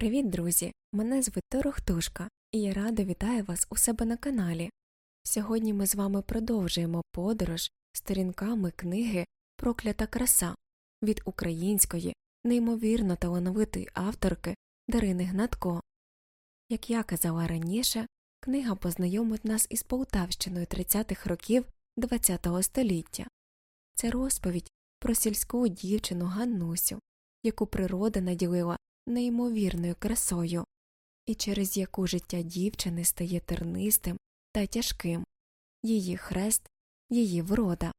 Привіт, друзі! Мене звуть Торохтушка, і я рада вітаю вас у себе на каналі. Сьогодні ми з вами продовжуємо подорож сторінками книги Проклята краса від української, неймовірно талановитої авторки Дарини Гнатко. Як я казала раніше, книга познайомить нас із Полтавщиною 30-х років ХХ століття. Це розповідь про сільську дівчину Ганнусю, яку природа наділила неймовірною красою, і через яку життя дівчини стає тернистим та тяжким її хрест, її врода.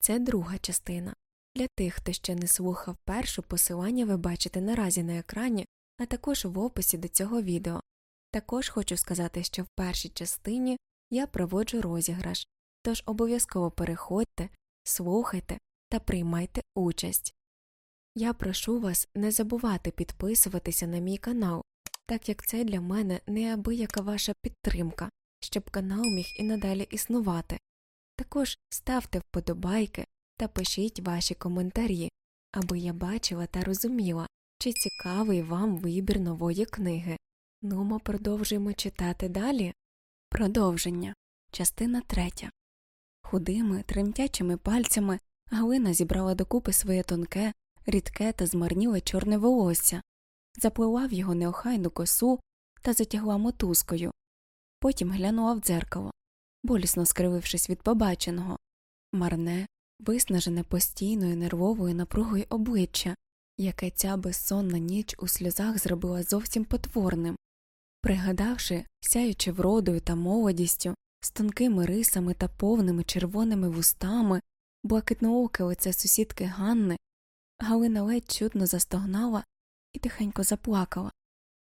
Це друга частина. Для тих, хто ще не слухав першу посилання ви бачите наразі на екрані, а також в описі до цього відео. Також хочу сказати, що в першій частині я проводжу розіграш, тож обов'язково переходьте, слухайте та приймайте участь. Я прошу вас не забувати підписуватися на мій канал, так як це для мене неабияка ваша підтримка, щоб канал міг і надалі існувати. Також ставте вподобайки та пишіть ваші коментарі, аби я бачила та розуміла, чи цікавий вам вибір нової книги. Ну, ми продовжуємо читати далі. Продовження. Частина третя. Худими, тремтячими пальцями Галина зібрала докупи своє тонке, рідке та змарніле чорне волосся, заплила в його неохайну косу та затягла мотузкою. Потім глянула в дзеркало, болісно скривившись від побаченого, марне, виснажене постійною нервовою напругою обличчя, яке ця безсонна ніч у сльозах зробила зовсім потворним. Пригадавши, сяючи вродою та молодістю, з тонкими рисами та повними червоними вустами, блакитнооке лице сусідки Ганни, Галина ледь чутно застогнала і тихенько заплакала,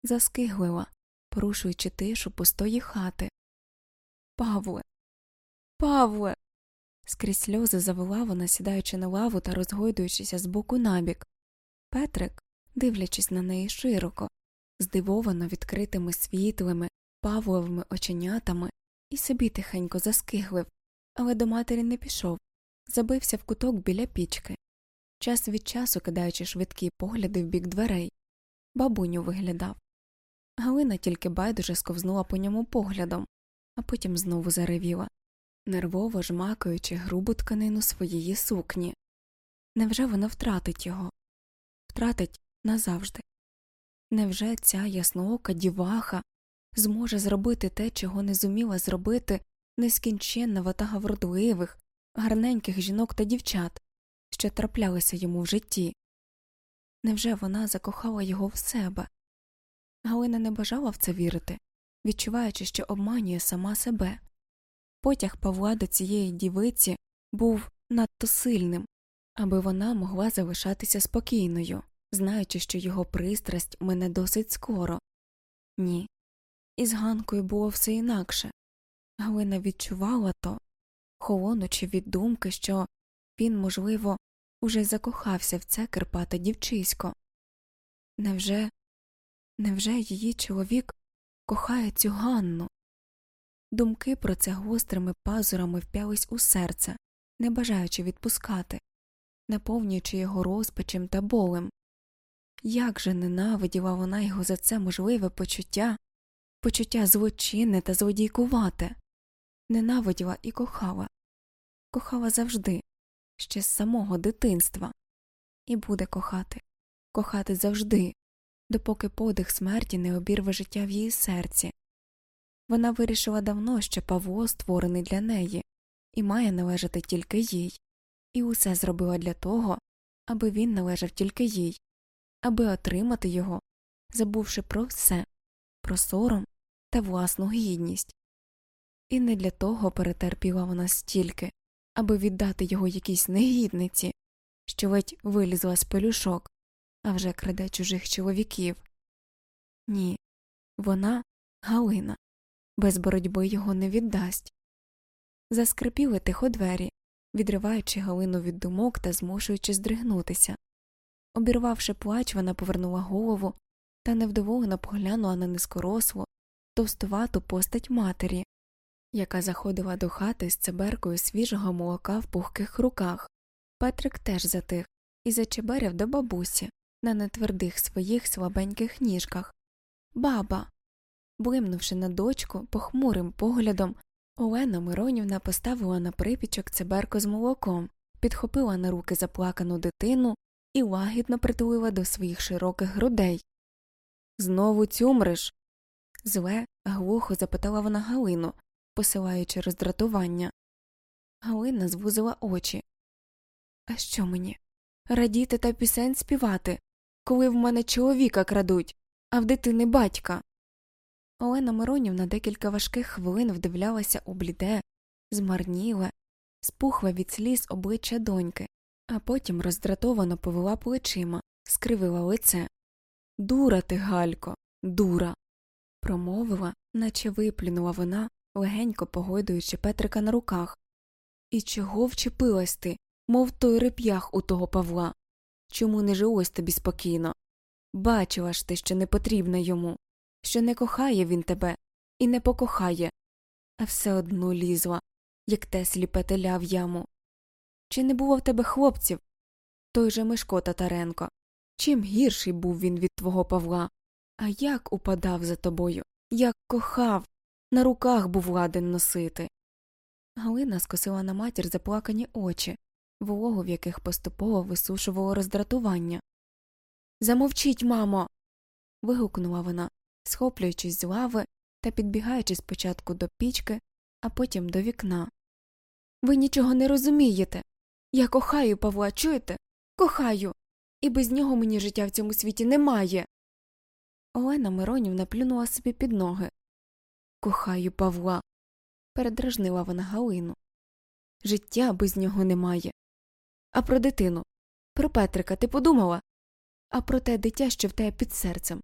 заскиглила, порушуючи тишу пустої хати. Павле, Павле. Скрізь сльози завела вона, сідаючи на лаву та розгойдуючися з боку набік. Петрик, дивлячись на неї широко, здивовано відкритими світлими, павловими оченятами, і собі тихенько заскиглив, але до матері не пішов, забився в куток біля пічки, час від часу кидаючи швидкі погляди в бік дверей. Бабуню виглядав. Галина тільки байдуже сковзнула по ньому поглядом, а потім знову заревіла, нервово жмакаючи грубу тканину своєї сукні. Невже вона втратить його? Втратить назавжди. Невже ця ясноока діваха зможе зробити те, чого не зуміла зробити нескінченна ватага вродливих, гарненьких жінок та дівчат, що траплялися йому в житті? Невже вона закохала його в себе? Галина не бажала в це вірити, відчуваючи, що обманює сама себе. Потяг Павла до цієї дівиці був надто сильним, аби вона могла залишатися спокійною, знаючи, що його пристрасть мене досить скоро. Ні. Із Ганкою було все інакше. Галина відчувала то, холонучи від думки, що він, можливо, уже закохався в це Карпата дівчисько. Невже, невже її чоловік кохає цю Ганну? Думки про це гострими пазурами вп'ялись у серце, не бажаючи відпускати, наповнюючи його розпачем та болем. Як же ненавиділа вона його за це можливе почуття, почуття злочинне та злодійкувате, ненавиділа і кохала, кохала завжди, ще з самого дитинства, і буде кохати, кохати завжди, допоки подих смерті не обірве життя в її серці. Вона вирішила давно, що Павло створений для неї і має належати тільки їй, і усе зробила для того, аби він належав тільки їй, аби отримати його, забувши про все, про сором та власну гідність. І не для того перетерпіла вона стільки, аби віддати його якійсь негідниці, що ледь вилізла з пелюшок, а вже краде чужих чоловіків. Ні, вона Галина, без боротьби його не віддасть. Заскрипіли тихо двері, відриваючи Галину від думок та змушуючи здригнутися. Обірвавши плач, вона повернула голову та невдоволено поглянула на низкорослу, товстувату постать матері, яка заходила до хати з циберкою свіжого молока в пухких руках. Петрик теж затих і зачеберяв до бабусі, на нетвердих своїх слабеньких ніжках. Баба. Блимнувши на дочку похмурим поглядом, Олена Миронівна поставила на припічок циберко з молоком, підхопила на руки заплакану дитину і лагідно притулила до своїх широких грудей. Знову цюмриш. Зле, глухо запитала вона Галину, посилаючи роздратування. Галина звузила очі. А що мені? Радіти та пісень співати, коли в мене чоловіка крадуть, а в дитини батька. Олена Миронівна декілька важких хвилин вдивлялася у бліде, змарніле, спухле від сліз обличчя доньки, а потім роздратовано повела плечима, скривила лице. Дура ти, Галько, дура. промовила, наче виплюнула вона, легенько погойдуючи Петрика на руках. І чого вчепилась ти, мов той реп'ях у того Павла? Чому не жилось тобі спокійно? Бачила ж ти, що не потрібна йому, що не кохає він тебе і не покохає, а все одно лізла, як те сліпе теля в яму. Чи не було в тебе хлопців? Той же Мишко Татаренко. Чим гірший був він від твого Павла? А як упадав за тобою, як кохав, на руках був ладен носити. Галина скосила на матір заплакані очі, вологу в яких поступово висушувало роздратування. Замовчіть, мамо. вигукнула вона, схоплюючись з лави та підбігаючи спочатку до пічки, а потім до вікна. Ви нічого не розумієте. Я кохаю Павла, чуєте? Кохаю. І без нього мені життя в цьому світі немає. Олена Миронівна плюнула собі під ноги. Кохаю Павла. передражнила вона Галину. Життя без нього немає. А про дитину, про Петрика ти подумала? А про те дитя, що в тебе під серцем.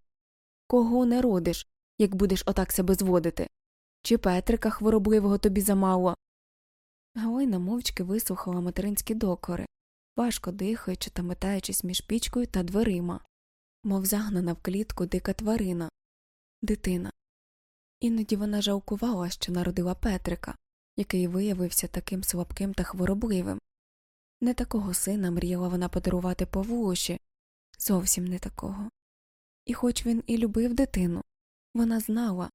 Кого не родиш, як будеш отак себе зводити? Чи Петрика хворобливого тобі замало? Галина мовчки вислухала материнські докори, важко дихаючи та метаючись між пічкою та дверима, мов загнана в клітку дика тварина, дитина. Іноді вона жалкувала, що народила Петрика, який виявився таким слабким та хворобливим. Не такого сина мріяла вона подарувати Павлуші, зовсім не такого. І хоч він і любив дитину, вона знала,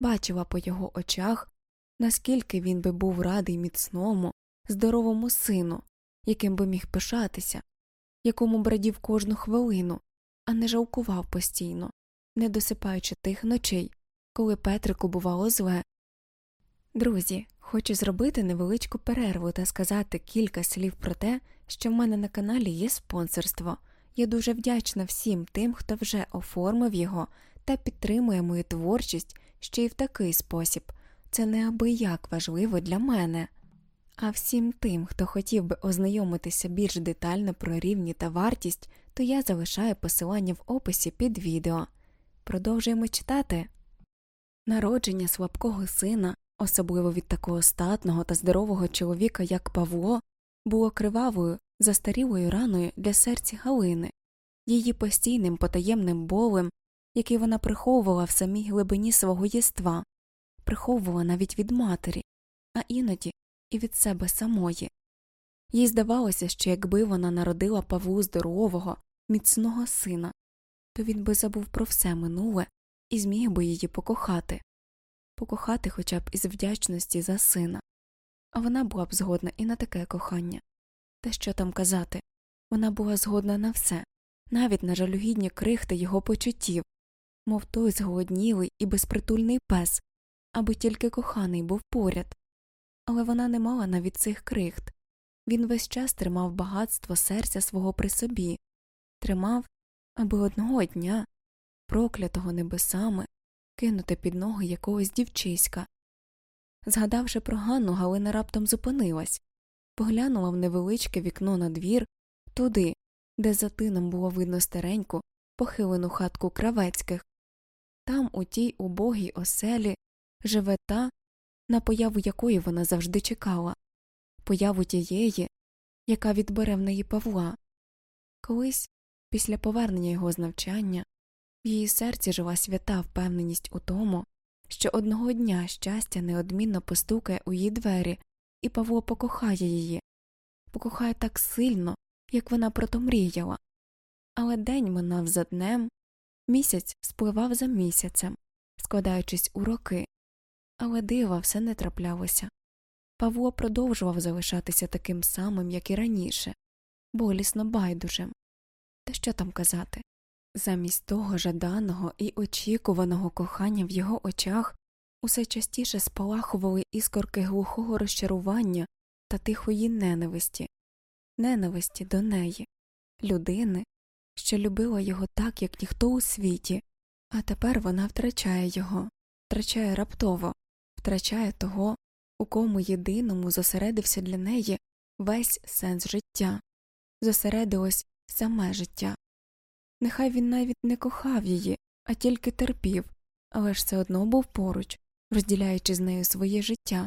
бачила по його очах, наскільки він би був радий міцному, здоровому сину, яким би міг пишатися, якому б радів кожну хвилину, а не жалкував постійно, не досипаючи тих ночей, коли Петрику бувало зле. Друзі, хочу зробити невеличку перерву та сказати кілька слів про те, що в мене на каналі є спонсорство. Я дуже вдячна всім тим, хто вже оформив його та підтримує мою творчість ще й в такий спосіб. Це неабияк важливо для мене. А всім тим, хто хотів би ознайомитися більш детально про рівні та вартість, то я залишаю посилання в описі під відео. Продовжуємо читати. Народження слабкого сина, особливо від такого статного та здорового чоловіка, як Павло, було кривавою, застарілою раною для серця Галини, її постійним потаємним болем, який вона приховувала в самій глибині свого єства, приховувала навіть від матері, а іноді і від себе самої. Їй здавалося, що якби вона народила Павлу здорового, міцного сина, то він би забув про все минуле і зміг би її покохати, покохати хоча б із вдячності за сина, а вона була б згодна і на таке кохання. Та що там казати? Вона була згодна на все, навіть на жалюгідні крихти його почуттів, мов той зголоднілий і безпритульний пес, аби тільки коханий був поряд. Але вона не мала навіть цих крихт. Він весь час тримав багатство серця свого при собі, тримав, аби одного дня, проклятого небесами, кинути під ноги якогось дівчиська. Згадавши про Ганну, Галина раптом зупинилась, поглянула в невеличке вікно на двір, туди, де за тином було видно стареньку, похилену хатку кравецьких. Там, у тій убогій оселі, живе та, на появу якої вона завжди чекала, появу тієї, яка відбере в неї Павла. Колись, після повернення його з навчання, в її серці жила свята впевненість у тому, що одного дня щастя неодмінно постукає у її двері, і Павло покохає її, покохає так сильно, як вона про то мріяла. Але день минав за днем, місяць спливав за місяцем, складаючись у роки, але дива все не траплялося. Павло продовжував залишатися таким самим, як і раніше, болісно байдужим. Та що там казати? Замість того жаданого і очікуваного кохання в його очах усе частіше спалахували іскорки глухого розчарування та тихої ненависті, ненависті до неї, людини, що любила його так, як ніхто у світі, а тепер вона втрачає його, втрачає раптово, втрачає того, у кому єдиному зосередився для неї весь сенс життя, зосередилось саме життя. Нехай він навіть не кохав її, а тільки терпів, але ж все одно був поруч, розділяючи з нею своє життя,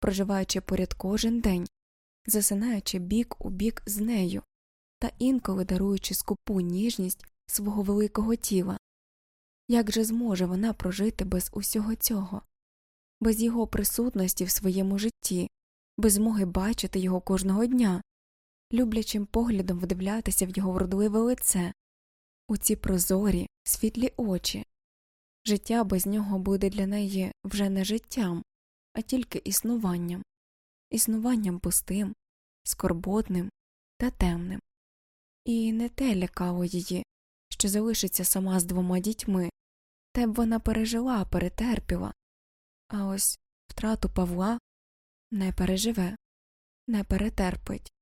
проживаючи поряд кожен день, засинаючи бік у бік з нею та інколи даруючи скупу ніжність свого великого тіла. Як же зможе вона прожити без усього цього, без його присутності в своєму житті, без змоги бачити його кожного дня, люблячим поглядом вдивлятися в його вродливе лице, у ці прозорі, світлі очі? Життя без нього буде для неї вже не життям, а тільки існуванням, існуванням пустим, скорботним та темним. І не те лякало її, що залишиться сама з двома дітьми, те б вона пережила, перетерпіла, а ось втрату Павла не переживе, не перетерпить.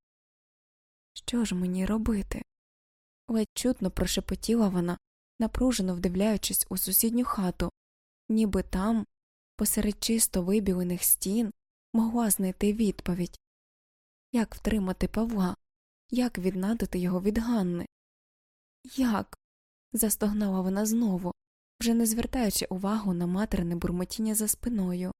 Що ж мені робити? Ледь чутно прошепотіла вона, напружено вдивляючись у сусідню хату, ніби там, посеред чисто вибілених стін, могла знайти відповідь як втримати Павла, як віднадити його від Ганни? Як? застогнала вона знову, вже не звертаючи увагу на материне бурмотіння за спиною.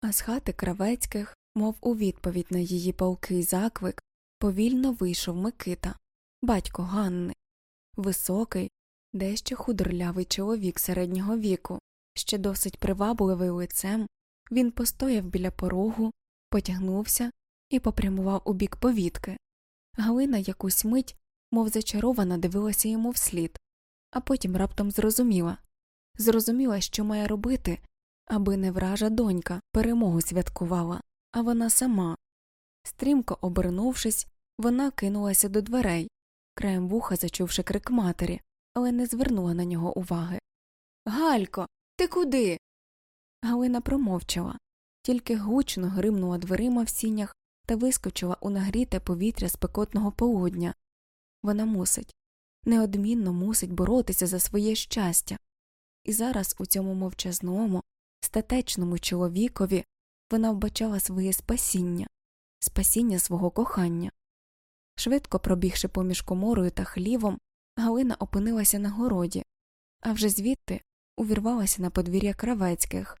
А з хати кравецьких, мов у відповідь на її палкий заклик, повільно вийшов Микита, батько Ганни, високий, дещо худорлявий чоловік середнього віку, ще досить привабливий лицем, він постояв біля порогу, потягнувся і попрямував у бік повітки. Галина якусь мить, мов зачарована, дивилася йому вслід, а потім раптом зрозуміла зрозуміла, що має робити, аби не вража донька перемогу святкувала, а вона сама. Стрімко обернувшись, вона кинулася до дверей, краєм вуха зачувши крик матері, але не звернула на нього уваги. Галько, ти куди? Галина промовчала, тільки гучно гримнула дверима в сінях та вискочила у нагріте повітря спекотного полудня. Вона мусить, неодмінно мусить боротися за своє щастя, і зараз у цьому мовчазному, статечному чоловікові вона вбачала своє спасіння, спасіння свого кохання. Швидко пробігши поміж коморою та хлівом, Галина опинилася на городі, а вже звідти увірвалася на подвір'я кравецьких.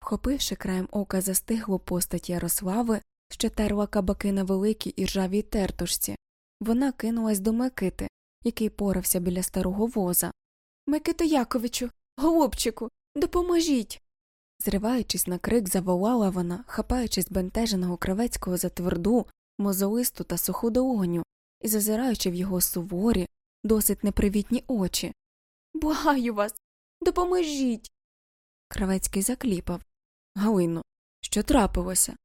Вхопивши краєм ока застиглу постать Ярослави, що терла кабаки на великій і ржавій тертушці, вона кинулась до Микити, який порався біля старого воза. Микито Яковичу, голубчику, допоможіть. Зриваючись на крик, заволала вона, хапаючись бентеженого кравецького за тверду, мозолисту та суху долоню і зазираючи в його суворі, досить непривітні очі. Благаю вас, допоможіть. Кравецький закліпав. Галино, що трапилося?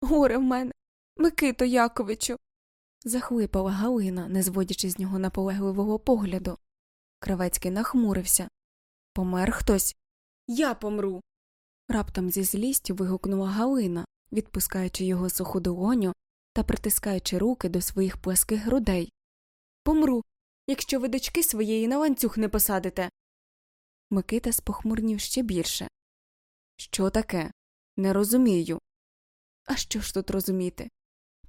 Горе в мене, Микито Яковичу. захлипала Галина, не зводячи з нього наполегливого погляду. Кравецький нахмурився. Помер хтось. Я помру. Раптом зі злістю вигукнула Галина, відпускаючи його суху долоню та притискаючи руки до своїх плеских грудей. Помру, якщо ви дочки своєї на ланцюг не посадите. Микита спохмурнів ще більше. Що таке? Не розумію. А що ж тут розуміти?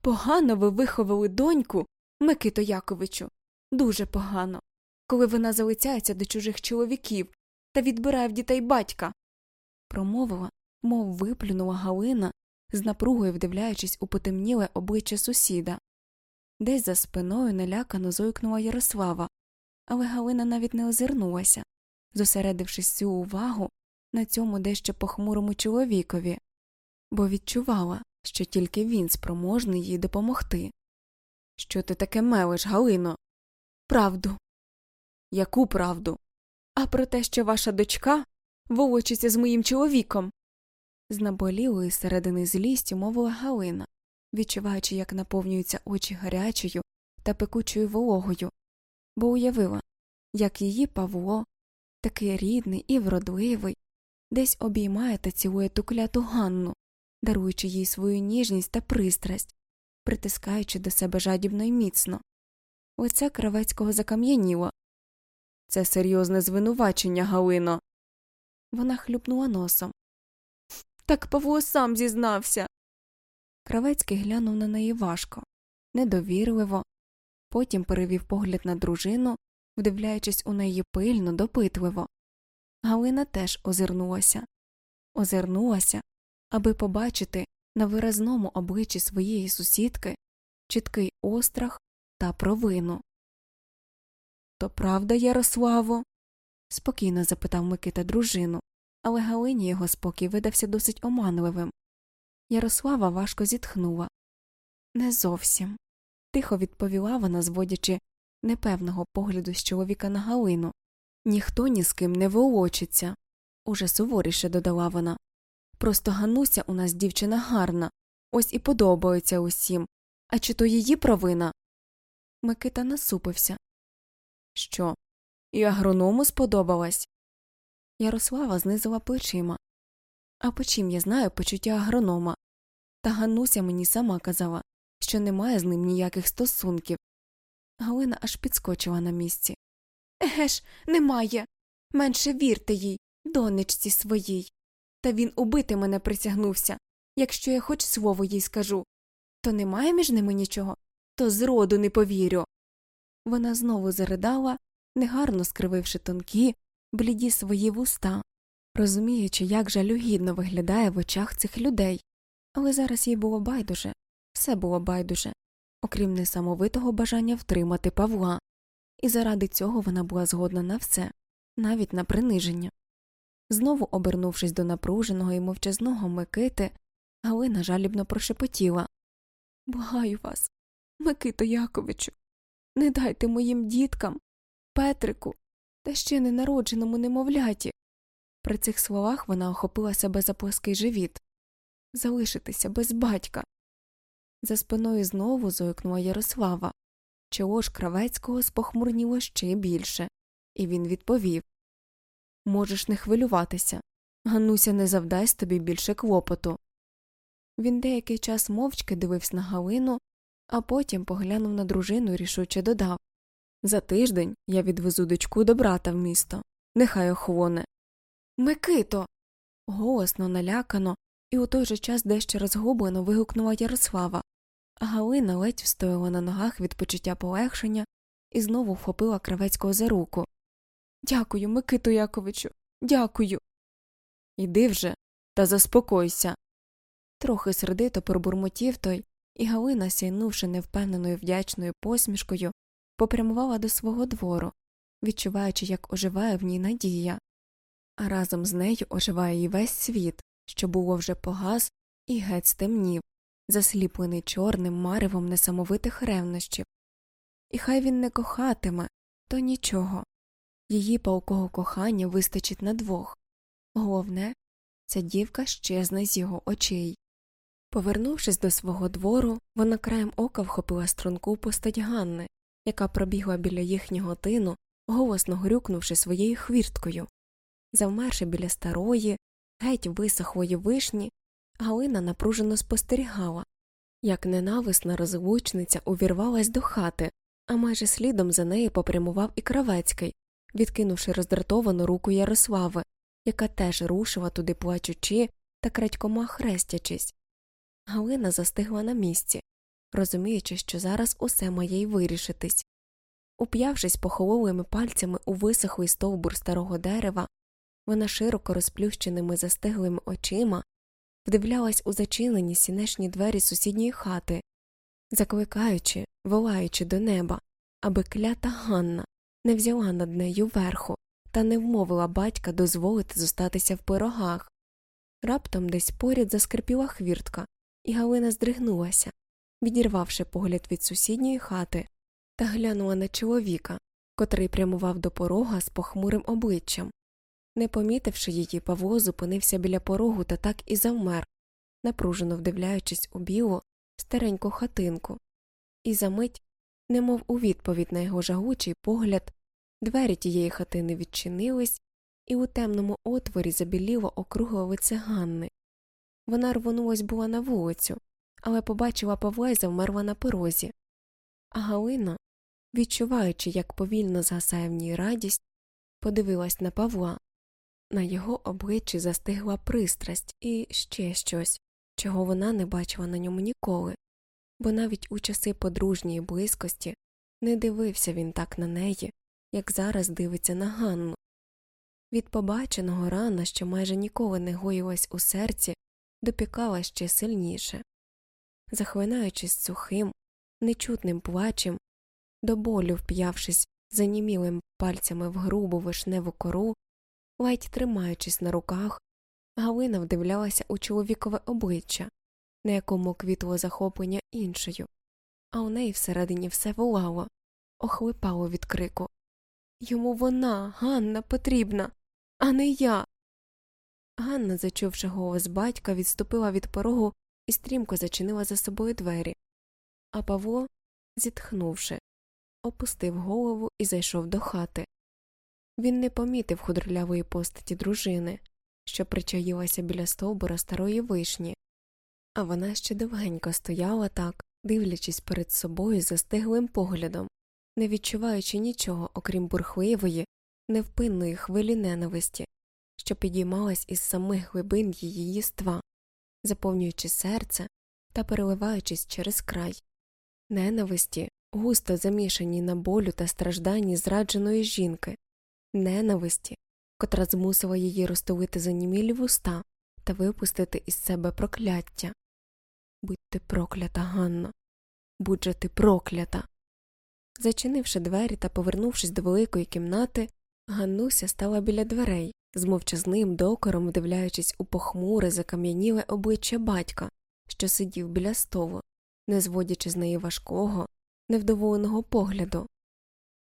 Погано ви виховали доньку, Микито Яковичу, дуже погано, коли вона залицяється до чужих чоловіків та відбирає в дітей батька. Промовила, мов виплюнула Галина, з напругою вдивляючись у потемніле обличчя сусіда. Десь за спиною налякано зойкнула Ярослава, але Галина навіть не озирнулася, зосередившись всю увагу на цьому дещо похмурому чоловікові, бо відчувала, що тільки він спроможний їй допомогти. Що ти таке мелиш, Галино? правду. Яку правду? А про те, що ваша дочка волочиться з моїм чоловіком. З наболілої середини злістю мовила Галина, відчуваючи, як наповнюються очі гарячою та пекучою вологою, бо уявила, як її Павло, такий рідний і вродливий, десь обіймає та цілує ту кляту Ганну, даруючи їй свою ніжність та пристрасть, притискаючи до себе жадібно й міцно. Лице кравецького закам'яніло. Це серйозне звинувачення, Галино. Вона хлюпнула носом. Так Павло сам зізнався. Кравецький глянув на неї важко, недовірливо, потім перевів погляд на дружину, вдивляючись у неї пильно, допитливо. Галина теж озирнулася, озирнулася, аби побачити на виразному обличчі своєї сусідки чіткий острах та провину. То правда, Ярославо? спокійно запитав Микита дружину, але Галині його спокій видався досить оманливим. Ярослава важко зітхнула. Не зовсім. Тихо відповіла вона, зводячи непевного погляду з чоловіка на Галину. Ніхто ні з ким не волочиться, уже суворіше додала вона. Просто Гануся у нас дівчина гарна, ось і подобається усім. А чи то її провина? Микита насупився. Що? І агроному сподобалась? Ярослава знизила плечима. А по чим я знаю почуття агронома? Та Гануся мені сама казала, що немає з ним ніяких стосунків. Галина аж підскочила на місці. Еге ж, немає. Менше вірте їй, донечці своїй. Та він убити мене присягнувся. Якщо я хоч слово їй скажу. То немає між ними нічого, то зроду не повірю. Вона знову заридала, негарно скрививши тонкі, бліді свої вуста, розуміючи, як жалюгідно виглядає в очах цих людей. Але зараз їй було байдуже, все було байдуже, окрім несамовитого бажання втримати Павла, і заради цього вона була згодна на все, навіть на приниження. Знову обернувшись до напруженого і мовчазного Микити, Галина жалібно прошепотіла Благаю вас, Микито Яковичу, не дайте моїм діткам, Петрику та ще ненародженому немовляті. При цих словах вона охопила себе за плоский живіт залишитися без батька. За спиною знову зойкнула Ярослава. Чоло ж Кравецького спохмурніло ще більше, і він відповів Можеш не хвилюватися. Гануся не завдасть тобі більше клопоту. Він деякий час мовчки дивився на Галину, а потім поглянув на дружину і рішуче додав За тиждень я відвезу дочку до брата в місто. Нехай охолоне. Микито. голосно налякано і у той же час дещо розгублено вигукнула Ярослава, Галина ледь встояла на ногах від почуття полегшення і знову вхопила кравецького за руку. Дякую, Микиту Яковичу, дякую. Іди вже та заспокойся. Трохи сердито пробурмотів той, і Галина, сяйнувши невпевненою вдячною посмішкою, попрямувала до свого двору, відчуваючи, як оживає в ній надія, а разом з нею оживає і весь світ, що було вже погас і геть стемнів, засліплений чорним маревом несамовитих ревнощів. І хай він не кохатиме, то нічого. Її палкого кохання вистачить на двох. Головне, ця дівка щезне з його очей. Повернувшись до свого двору, вона краєм ока вхопила струнку постать Ганни, яка пробігла біля їхнього тину, голосно грюкнувши своєю хвірткою. Завмерши біля старої, геть висохлої вишні, Галина напружено спостерігала, як ненависна розлучниця увірвалась до хати, а майже слідом за нею попрямував і Кравецький, відкинувши роздратовану руку Ярослави, яка теж рушила туди плачучи та крадькома хрестячись. Галина застигла на місці, розуміючи, що зараз усе має й вирішитись. Уп'явшись похололими пальцями у висохлий стовбур старого дерева, вона широко розплющеними застиглими очима вдивлялась у зачинені сінешні двері сусідньої хати, закликаючи, волаючи до неба, аби клята Ганна не взяла над нею верху та не вмовила батька дозволити зостатися в пирогах. Раптом десь поряд заскрипіла хвіртка, і Галина здригнулася, відірвавши погляд від сусідньої хати, та глянула на чоловіка, котрий прямував до порога з похмурим обличчям. Не помітивши її, Павло зупинився біля порогу та так і завмер, напружено вдивляючись у білу стареньку хатинку, і за мить, немов у відповідь на його жагучий погляд, двері тієї хатини відчинились, і у темному отворі забіліло округле лице Ганни. Вона рвонулась була на вулицю, але побачила Павла і завмерла на порозі. А Галина, відчуваючи, як повільно згасає в ній радість, подивилась на Павла. На його обличчі застигла пристрасть і ще щось, чого вона не бачила на ньому ніколи, бо навіть у часи подружньої близькості не дивився він так на неї, як зараз дивиться на Ганну. Від побаченого рана, що майже ніколи не гоїлась у серці, допікала ще сильніше. Захлинаючись сухим, нечутним плачем, до болю вп'явшись занімілим пальцями в грубу вишневу кору, ледь тримаючись на руках, Галина вдивлялася у чоловікове обличчя, на якому квітло захоплення іншою, а у неї всередині все волало, охлипало від крику. Йому вона, Ганна, потрібна, а не я. Ганна, зачувши голос батька, відступила від порогу і стрімко зачинила за собою двері, а Павло, зітхнувши, опустив голову і зайшов до хати. Він не помітив худорлявої постаті дружини, що причаїлася біля стовбура старої вишні, а вона ще довгенько стояла так, дивлячись перед собою застиглим поглядом, не відчуваючи нічого, окрім бурхливої, невпинної хвилі ненависті, що підіймалась із самих глибин її єства, заповнюючи серце та переливаючись через край, ненависті, густо замішані на болю та стражданні зрадженої жінки, ненависті, котра змусила її розтулити занімілі вуста та випустити із себе прокляття. Будь ти проклята, Ганно, будь же ти проклята. Зачинивши двері та повернувшись до великої кімнати, Ганнуся стала біля дверей, з мовчазним докором вдивляючись у похмуре, закам'яніле обличчя батька, що сидів біля столу, не зводячи з неї важкого, невдоволеного погляду.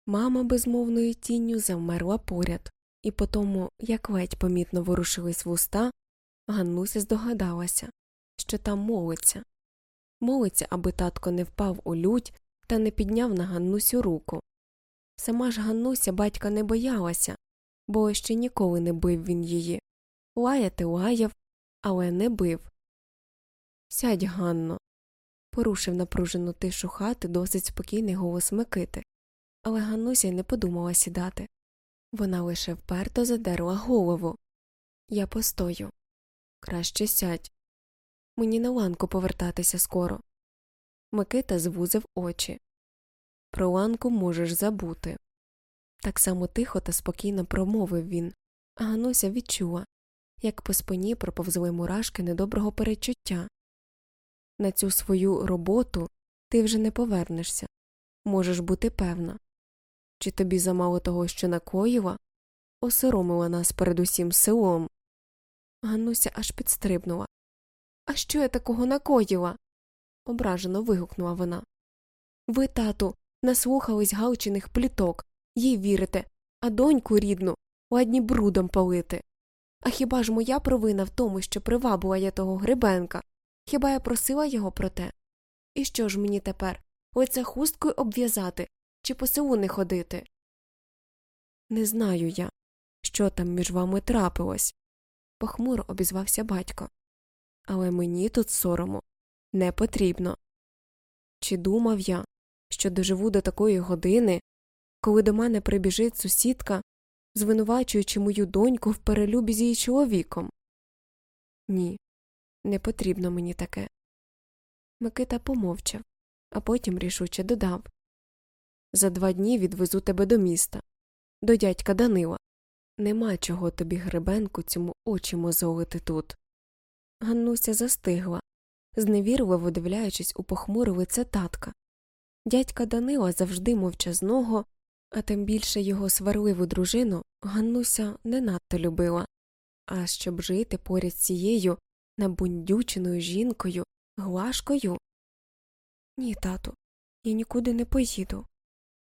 Мама безмовною тінню завмерла поряд, і по тому, як ледь помітно ворушились вуста, Ганнуся здогадалася, що там молиться. Молиться, аби татко не впав у лють та не підняв на Ганнусю руку. Сама ж Ганнуся батька не боялася, бо ще ніколи не бив він її. Лаяти лаяв, але не бив. Сядь, Ганно. порушив напружену тишу хати досить спокійний голос Микити. Але Ганнуся й не подумала сідати. Вона лише вперто задерла голову. Я постою. Краще сядь. Мені на ланку повертатися скоро. Микита звузив очі. Про ланку можеш забути. Так само тихо та спокійно промовив він, Гануся відчула, як по спині проповзли мурашки недоброго перечуття. На цю свою роботу ти вже не повернешся, можеш бути певна. Чи тобі замало того, що накоїла, осоромила нас перед усім селом. Ганнуся аж підстрибнула. А що я такого накоїла? ображено вигукнула вона. Ви, тату, наслухались галчиних пліток, їй вірите, а доньку рідну ладні брудом полити. А хіба ж моя провина в тому, що привабила я того грибенка? Хіба я просила його про те? І що ж мені тепер? Оце хусткою обв'язати чи по селу не ходити? Не знаю я, що там між вами трапилось, похмуро обізвався батько. Але мені тут сорому не потрібно. Чи думав я, що доживу до такої години, коли до мене прибіжить сусідка, звинувачуючи мою доньку в перелюбі з її чоловіком? Ні, не потрібно мені таке. Микита помовчав, а потім рішуче додав За два дні відвезу тебе до міста, до дядька Данила. Нема чого тобі, гребенку, цьому очі мозолити тут. Ганнуся застигла, зневірливо дивляючись у похмуре лице татка. Дядька Данила завжди мовчазного, а тим більше його сварливу дружину Ганнуся не надто любила, а щоб жити поряд з цією набундюченою жінкою, глашкою. Ні, тату, я нікуди не поїду.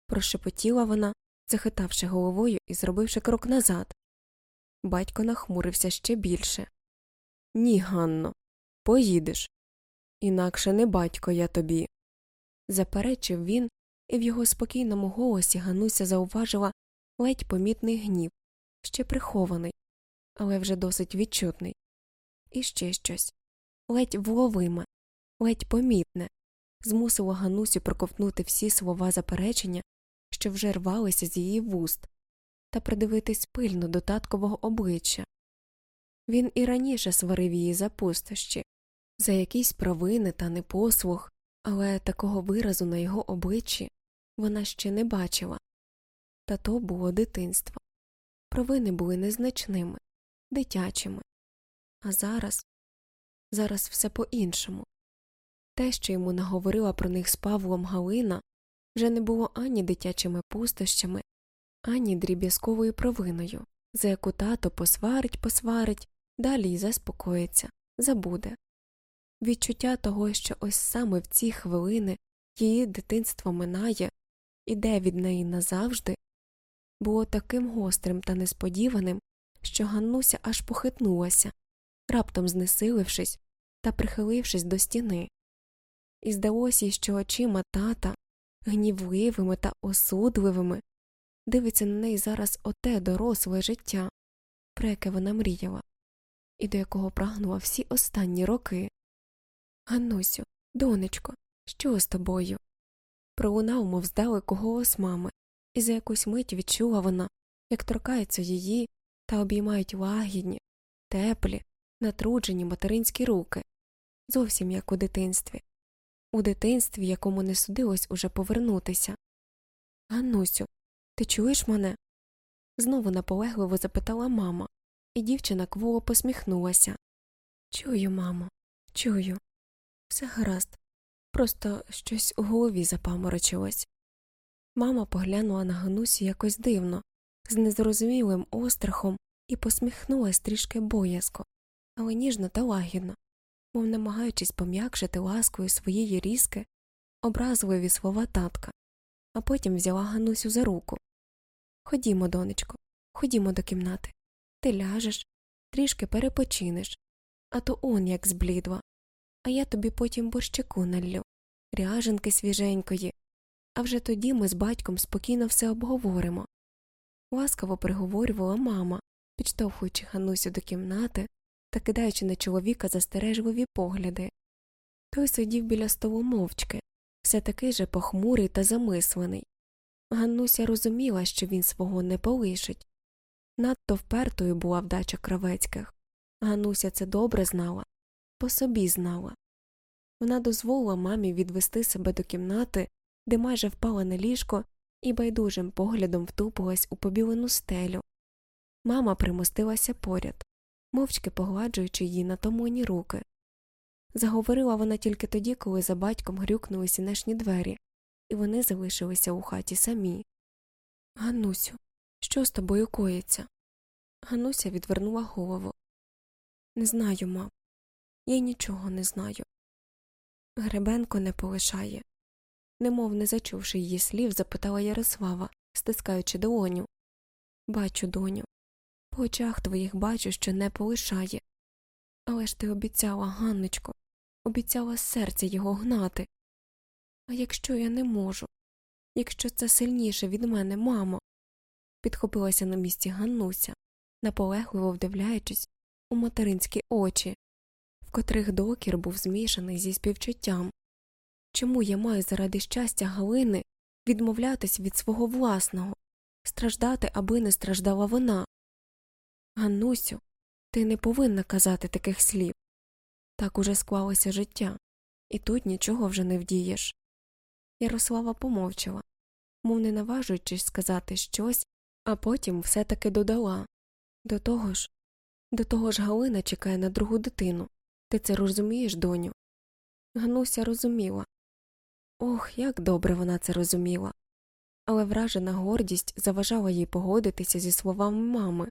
прошепотіла вона, захитавши головою і зробивши крок назад. Батько нахмурився ще більше. Ні, Ганно, поїдеш. Інакше не батько я тобі. Заперечив він, і в його спокійному голосі Гануся зауважила ледь помітний гнів, ще прихований, але вже досить відчутний. І ще щось ледь вловиме, ледь помітне, змусило Ганусю проковтнути всі слова заперечення, що вже рвалися з її вуст, та придивитись пильно до таткового обличчя. Він і раніше сварив її за пустощі, за якісь провини та непослух, але такого виразу на його обличчі вона ще не бачила. Та то було дитинство. Провини були незначними, дитячими. А зараз зараз все по іншому. Те, що йому наговорила про них з Павлом Галина, вже не було ані дитячими пустощами, ані дріб'язковою провиною, за яку тато посварить, посварить, далі й заспокоїться, забуде. Відчуття того, що ось саме в ці хвилини її дитинство минає, іде від неї назавжди, було таким гострим та несподіваним, що Ганнуся аж похитнулася, раптом знесилившись та прихилившись до стіни. І здалося їй, що очима тата, гнівливими та осудливими, дивиться на неї зараз оте доросле життя, про яке вона мріяла, і до якого прагнула всі останні роки. Ганнусю, донечко, що з тобою? Пролунав, мов здалеку голос мами, і за якусь мить відчула вона, як торкаються її та обіймають лагідні, теплі, натруджені материнські руки, зовсім як у дитинстві, у дитинстві, якому не судилось уже повернутися. Ганнусю, ти чуєш мене? Знову наполегливо запитала мама, і дівчина кволо посміхнулася. Чую, мамо, чую. Все гаразд, просто щось у голові запаморочилось. Мама поглянула на Ганусю якось дивно, з незрозумілим острахом і посміхнулась трішки боязко, але ніжно та лагідно, мов намагаючись пом'якшити ласкою своєї різки, образливі слова татка, а потім взяла Ганусю за руку. Ходімо, донечко, ходімо до кімнати. Ти ляжеш, трішки перепочинеш, а то он як зблідла. А я тобі потім борщику наллю, ряженки свіженької, а вже тоді ми з батьком спокійно все обговоримо. Ласкаво приговорювала мама, підштовхуючи Ганусю до кімнати та кидаючи на чоловіка застережливі погляди. Той сидів біля столу мовчки, все такий же похмурий та замислений. Ганнуся розуміла, що він свого не полишить. Надто впертою була вдача кравецьких. Гануся це добре знала, по собі знала. Вона дозволила мамі відвести себе до кімнати, де майже впала на ліжко і байдужим поглядом втупилась у побілену стелю. Мама примостилася поряд, мовчки погладжуючи її на томоні руки. Заговорила вона тільки тоді, коли за батьком грюкнули сінешні двері, і вони залишилися у хаті самі. Ганусю, що з тобою коїться? Гануся відвернула голову. Не знаю, мам. Я нічого не знаю. Гребенко не полишає. Немов не зачувши її слів, запитала Ярослава, стискаючи долоню. Бачу, доню. По очах твоїх бачу, що не полишає. Але ж ти обіцяла, Ганночко, обіцяла з серця його гнати. А якщо я не можу, якщо це сильніше від мене, мамо. Підхопилася на місці Ганнуся, наполегливо вдивляючись у материнські очі, в котрих докір був змішаний зі співчуттям. Чому я маю заради щастя Галини відмовлятись від свого власного, страждати, аби не страждала вона? Ганнусю, ти не повинна казати таких слів. Так уже склалося життя, і тут нічого вже не вдієш. Ярослава помовчала, мов не наважуючись сказати щось, а потім все таки додала до того ж, до того ж Галина чекає на другу дитину. Ти це розумієш, доню? Гануся розуміла. Ох, як добре вона це розуміла. Але вражена гордість заважала їй погодитися зі словами мами,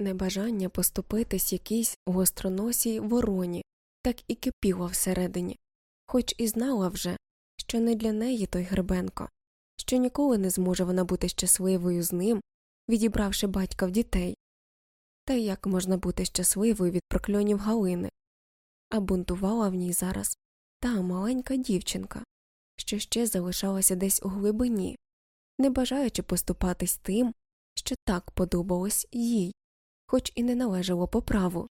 небажання поступитись якійсь гостроносій вороні, так і кипіла всередині, хоч і знала вже, що не для неї той Гребенко, що ніколи не зможе вона бути щасливою з ним, відібравши батька в дітей. Та як можна бути щасливою від прокльонів Галини, а бунтувала в ній зараз та маленька дівчинка, що ще залишалася десь у глибині, не бажаючи поступатись тим, що так подобалось їй, хоч і не належало по праву.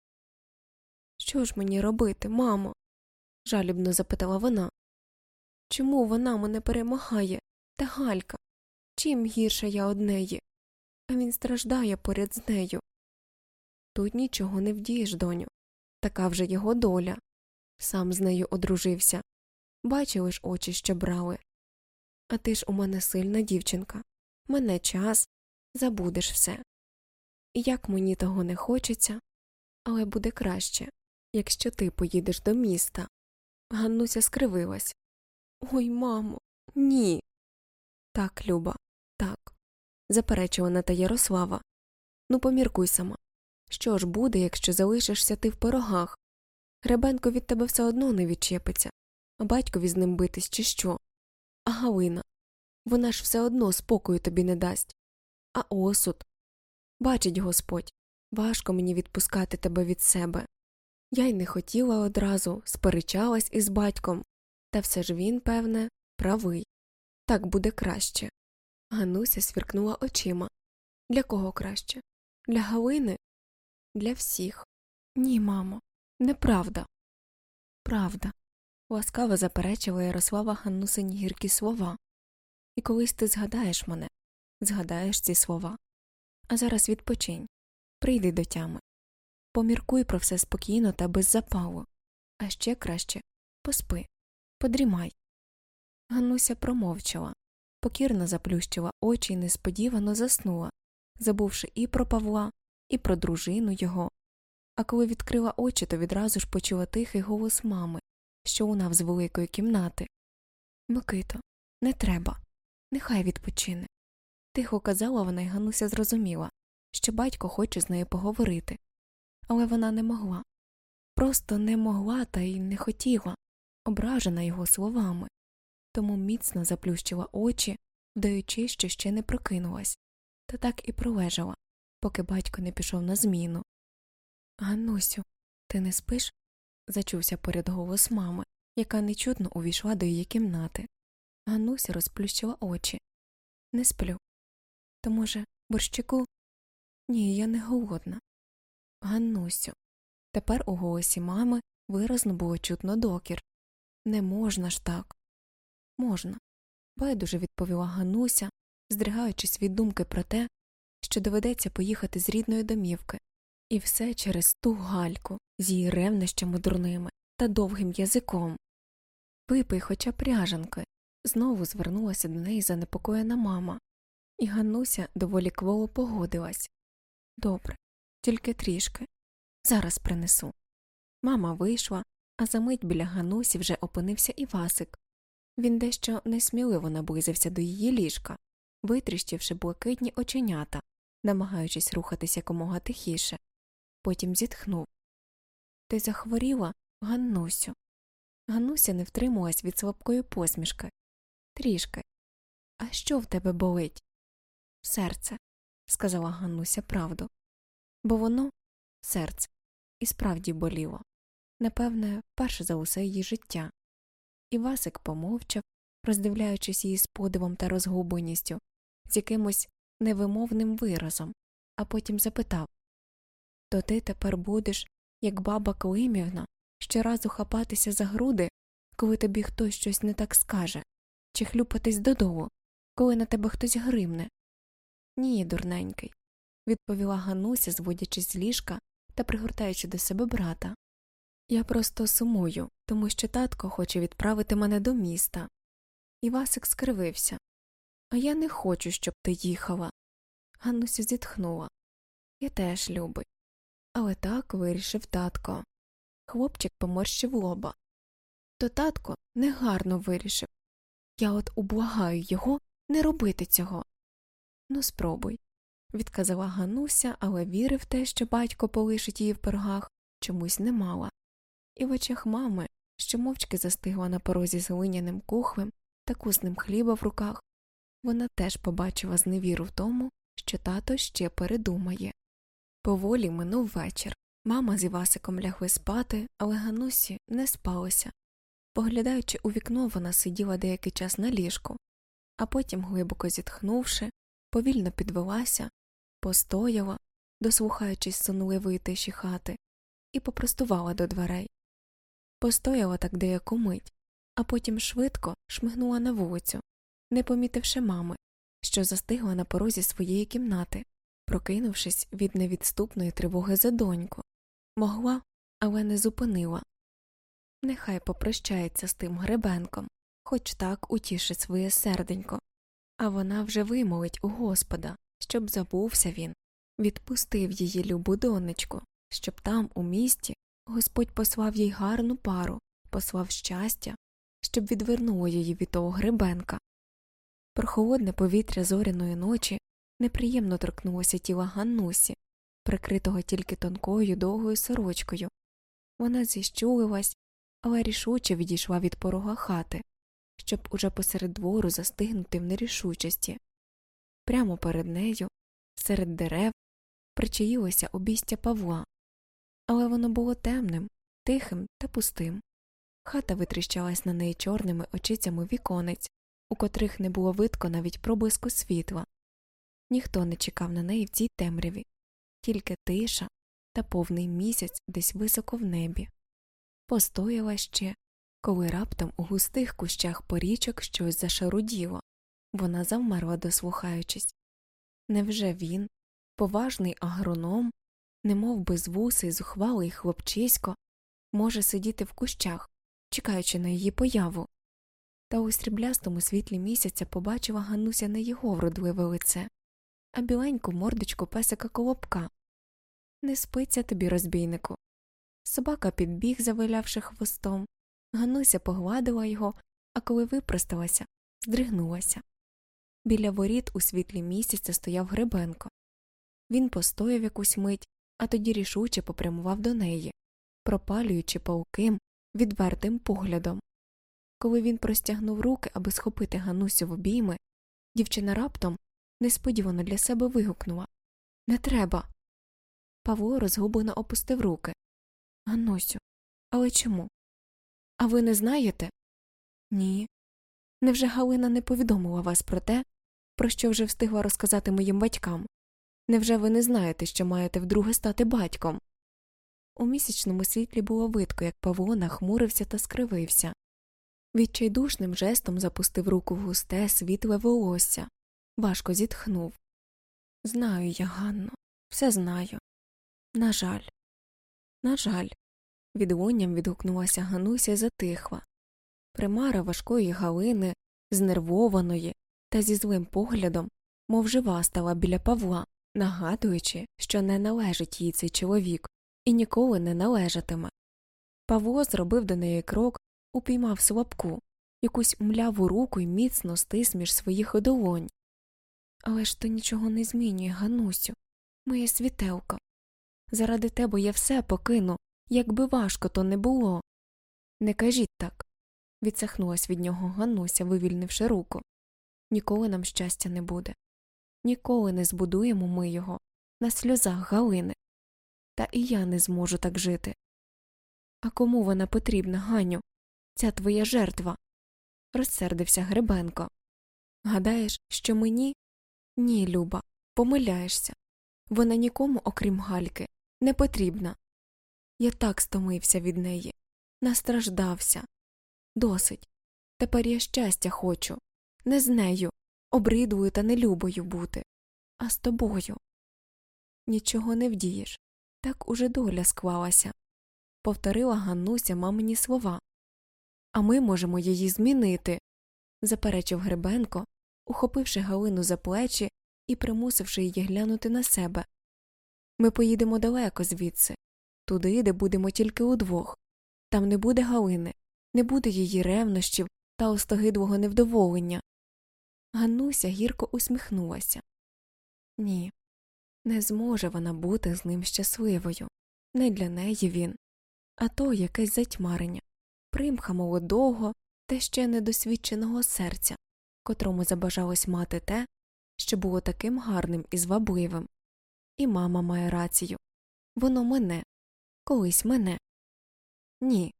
Що ж мені робити, мамо? жалібно запитала вона. Чому вона мене перемагає, та Галька? Чим гірша я од неї? А він страждає поряд з нею. Тут нічого не вдієш, доню. Така вже його доля. Сам з нею одружився. Бачили ж очі, що брали. А ти ж у мене сильна дівчинка. Мене час, забудеш все. Як мені того не хочеться, але буде краще, якщо ти поїдеш до міста. Ганнуся скривилась. Ой, мамо, ні. Так, Люба, так. заперечила Ната Ярослава. Ну, поміркуй сама. Що ж буде, якщо залишишся ти в пирогах? Гребенко від тебе все одно не відчепиться, а батькові з ним битись чи що. А Галина, вона ж все одно спокою тобі не дасть. А осуд. Бачить Господь, важко мені відпускати тебе від себе. Я й не хотіла одразу, сперечалась із батьком, та все ж він, певне, правий. Так буде краще. Гануся свіркнула очима. Для кого краще? Для Галини? Для всіх. Ні, мамо, неправда. Правда. Ласкаво заперечила Ярослава Ганнусині гіркі слова. І колись ти згадаєш мене, згадаєш ці слова. А зараз відпочинь, прийди до тями. Поміркуй про все спокійно та без запалу, а ще краще поспи, подрімай. Ганнуся промовчала, покірно заплющила очі і несподівано заснула, забувши і про Павла, і про дружину його. А коли відкрила очі, то відразу ж почула тихий голос мами, що лунав з великої кімнати. Микито, не треба, нехай відпочине. Тихо казала вона, і Гануся зрозуміла, що батько хоче з нею поговорити. Але вона не могла. Просто не могла та й не хотіла, ображена його словами, тому міцно заплющила очі, вдаючи, що ще не прокинулась, та так і пролежала, поки батько не пішов на зміну. Ганнусю, ти не спиш? зачувся поряд голос мами, яка нечутно увійшла до її кімнати. Ганнуся розплющила очі. Не сплю. То, може, борщику? Ні, я не голодна. Ганнусю. Тепер у голосі мами виразно було чутно докір. Не можна ж так. Можна. Байдуже відповіла Гануся, здригаючись від думки про те, що доведеться поїхати з рідної домівки, і все через ту гальку з її ревнощами дурними та довгим язиком. Випий хоча пряжанки. Знову звернулася до неї занепокоєна мама, і Ганнуся доволі кволо погодилась. Добре, тільки трішки. Зараз принесу. Мама вийшла, а за мить біля Ганусі вже опинився і Васик. Він дещо несміливо наблизився до її ліжка, витріщивши блакитні оченята, намагаючись рухатись якомога тихіше. Потім зітхнув Ти захворіла, Ганнусю. Ганнуся не втрималась від слабкої посмішки. Трішки. А що в тебе болить? Серце, сказала Ганнуся правду. Бо воно, серце, і справді боліло. Напевне, перше за усе її життя. І Васик помовчав, роздивляючись її з подивом та розгубленістю, з якимось невимовним виразом, а потім запитав То ти тепер будеш, як баба Климівна, щоразу хапатися за груди, коли тобі хтось щось не так скаже, чи хлюпатись додолу, коли на тебе хтось гримне? Ні, дурненький, відповіла Гануся, зводячись з ліжка та пригортаючи до себе брата. Я просто сумую, тому що татко хоче відправити мене до міста. Івасик скривився. А я не хочу, щоб ти їхала. Ганнуся зітхнула. Я теж любий. Але так вирішив татко. Хлопчик поморщив лоба. То татко негарно вирішив. Я от ублагаю його не робити цього. Ну, спробуй, відказала Гануся, але віри в те, що батько полишить її в пергах, чомусь не мала. І в очах мами, що мовчки застигла на порозі з глиняним кухлем та куснем хліба в руках, вона теж побачила зневіру в тому, що тато ще передумає. Поволі минув вечір. Мама з Івасиком лягли спати, але Ганусі не спалося. Поглядаючи у вікно, вона сиділа деякий час на ліжку, а потім, глибоко зітхнувши, повільно підвелася, постояла, дослухаючись сонливої тиші хати, і попростувала до дверей. Постояла так деяку мить, а потім швидко шмигнула на вулицю, не помітивши мами, що застигла на порозі своєї кімнати, прокинувшись від невідступної тривоги за доньку. Могла, але не зупинила. Нехай попрощається з тим гребенком, хоч так утішить своє серденько, а вона вже вимолить у Господа, щоб забувся він, відпустив її любу донечку, щоб там, у місті, Господь послав їй гарну пару, послав щастя, щоб відвернуло її від того гребенка. Прохолодне повітря зоряної ночі неприємно торкнулося тіла Ганнусі, прикритого тільки тонкою довгою сорочкою. Вона зіщулилась, але рішуче відійшла від порога хати, щоб уже посеред двору застигнути в нерішучості. Прямо перед нею, серед дерев, причаїлося обійстя Павла, але воно було темним, тихим та пустим. Хата витріщалась на неї чорними очицями віконець, у котрих не було видко навіть проблиску світла. Ніхто не чекав на неї в цій темряві, тільки тиша та повний місяць десь високо в небі. Постояла ще, коли раптом у густих кущах порічок щось зашаруділо. Вона завмерла, дослухаючись. Невже він, поважний агроном, немов безвусий, зухвалий хлопчисько, може сидіти в кущах, чекаючи на її появу? Та у сріблястому світлі місяця побачила Гануся не його вродливе лице, а біленьку мордочку песика колобка. Не спиться тобі, розбійнику. Собака підбіг, завилявши хвостом. Гануся погладила його, а коли випросталася, здригнулася. Біля воріт у світлі місяця стояв Гребенко. Він постояв якусь мить, а тоді рішуче попрямував до неї, пропалюючи пауким, відвертим поглядом. Коли він простягнув руки, аби схопити Ганусю в обійми, дівчина раптом несподівано для себе вигукнула Не треба. Павло розгублено опустив руки. Ганусю, але чому? А ви не знаєте? Ні. Невже Галина не повідомила вас про те, про що вже встигла розказати моїм батькам? Невже ви не знаєте, що маєте вдруге стати батьком? У місячному світлі було видко, як Павло нахмурився та скривився. Відчайдушним жестом запустив руку в густе, світле волосся, важко зітхнув. Знаю я, Ганно, все знаю. На жаль, на жаль, відлунням відгукнулася Гануся затихла. Примара важкої Галини, знервованої та зі злим поглядом, мов жива стала біля Павла, нагадуючи, що не належить їй цей чоловік і ніколи не належатиме. Павло зробив до неї крок, упіймав слабку, якусь мляву руку й міцно стис між своїх долонь. Але ж то нічого не змінює, Ганусю, моє світелко. Заради тебе я все покину, як би важко то не було. Не кажіть так. відсахнулась від нього Гануся, вивільнивши руку. Ніколи нам щастя не буде. Ніколи не збудуємо ми його на сльозах Галини. Та і я не зможу так жити. А кому вона потрібна, Ганю? Ця твоя жертва. розсердився Гребенко. Гадаєш, що мені? Ні, Люба, помиляєшся. Вона нікому, окрім Гальки, не потрібна. Я так стомився від неї, настраждався. Досить. Тепер я щастя хочу, не з нею, обридлою та нелюбою бути, а з тобою. Нічого не вдієш. Так уже доля склалася, повторила Ганнуся мамині слова. А ми можемо її змінити, заперечив Гребенко, ухопивши Галину за плечі і примусивши її глянути на себе. Ми поїдемо далеко звідси, туди, де будемо тільки удвох. Там не буде Галини, не буде її ревнощів та остогидлого невдоволення. Ганнуся гірко усміхнулася. Ні, не зможе вона бути з ним щасливою. Не для неї він, а то якесь затьмарення, примха молодого та ще недосвідченого серця, котрому забажалось мати те, що було таким гарним і звабливим. І мама має рацію воно мене, колись мене. Ні,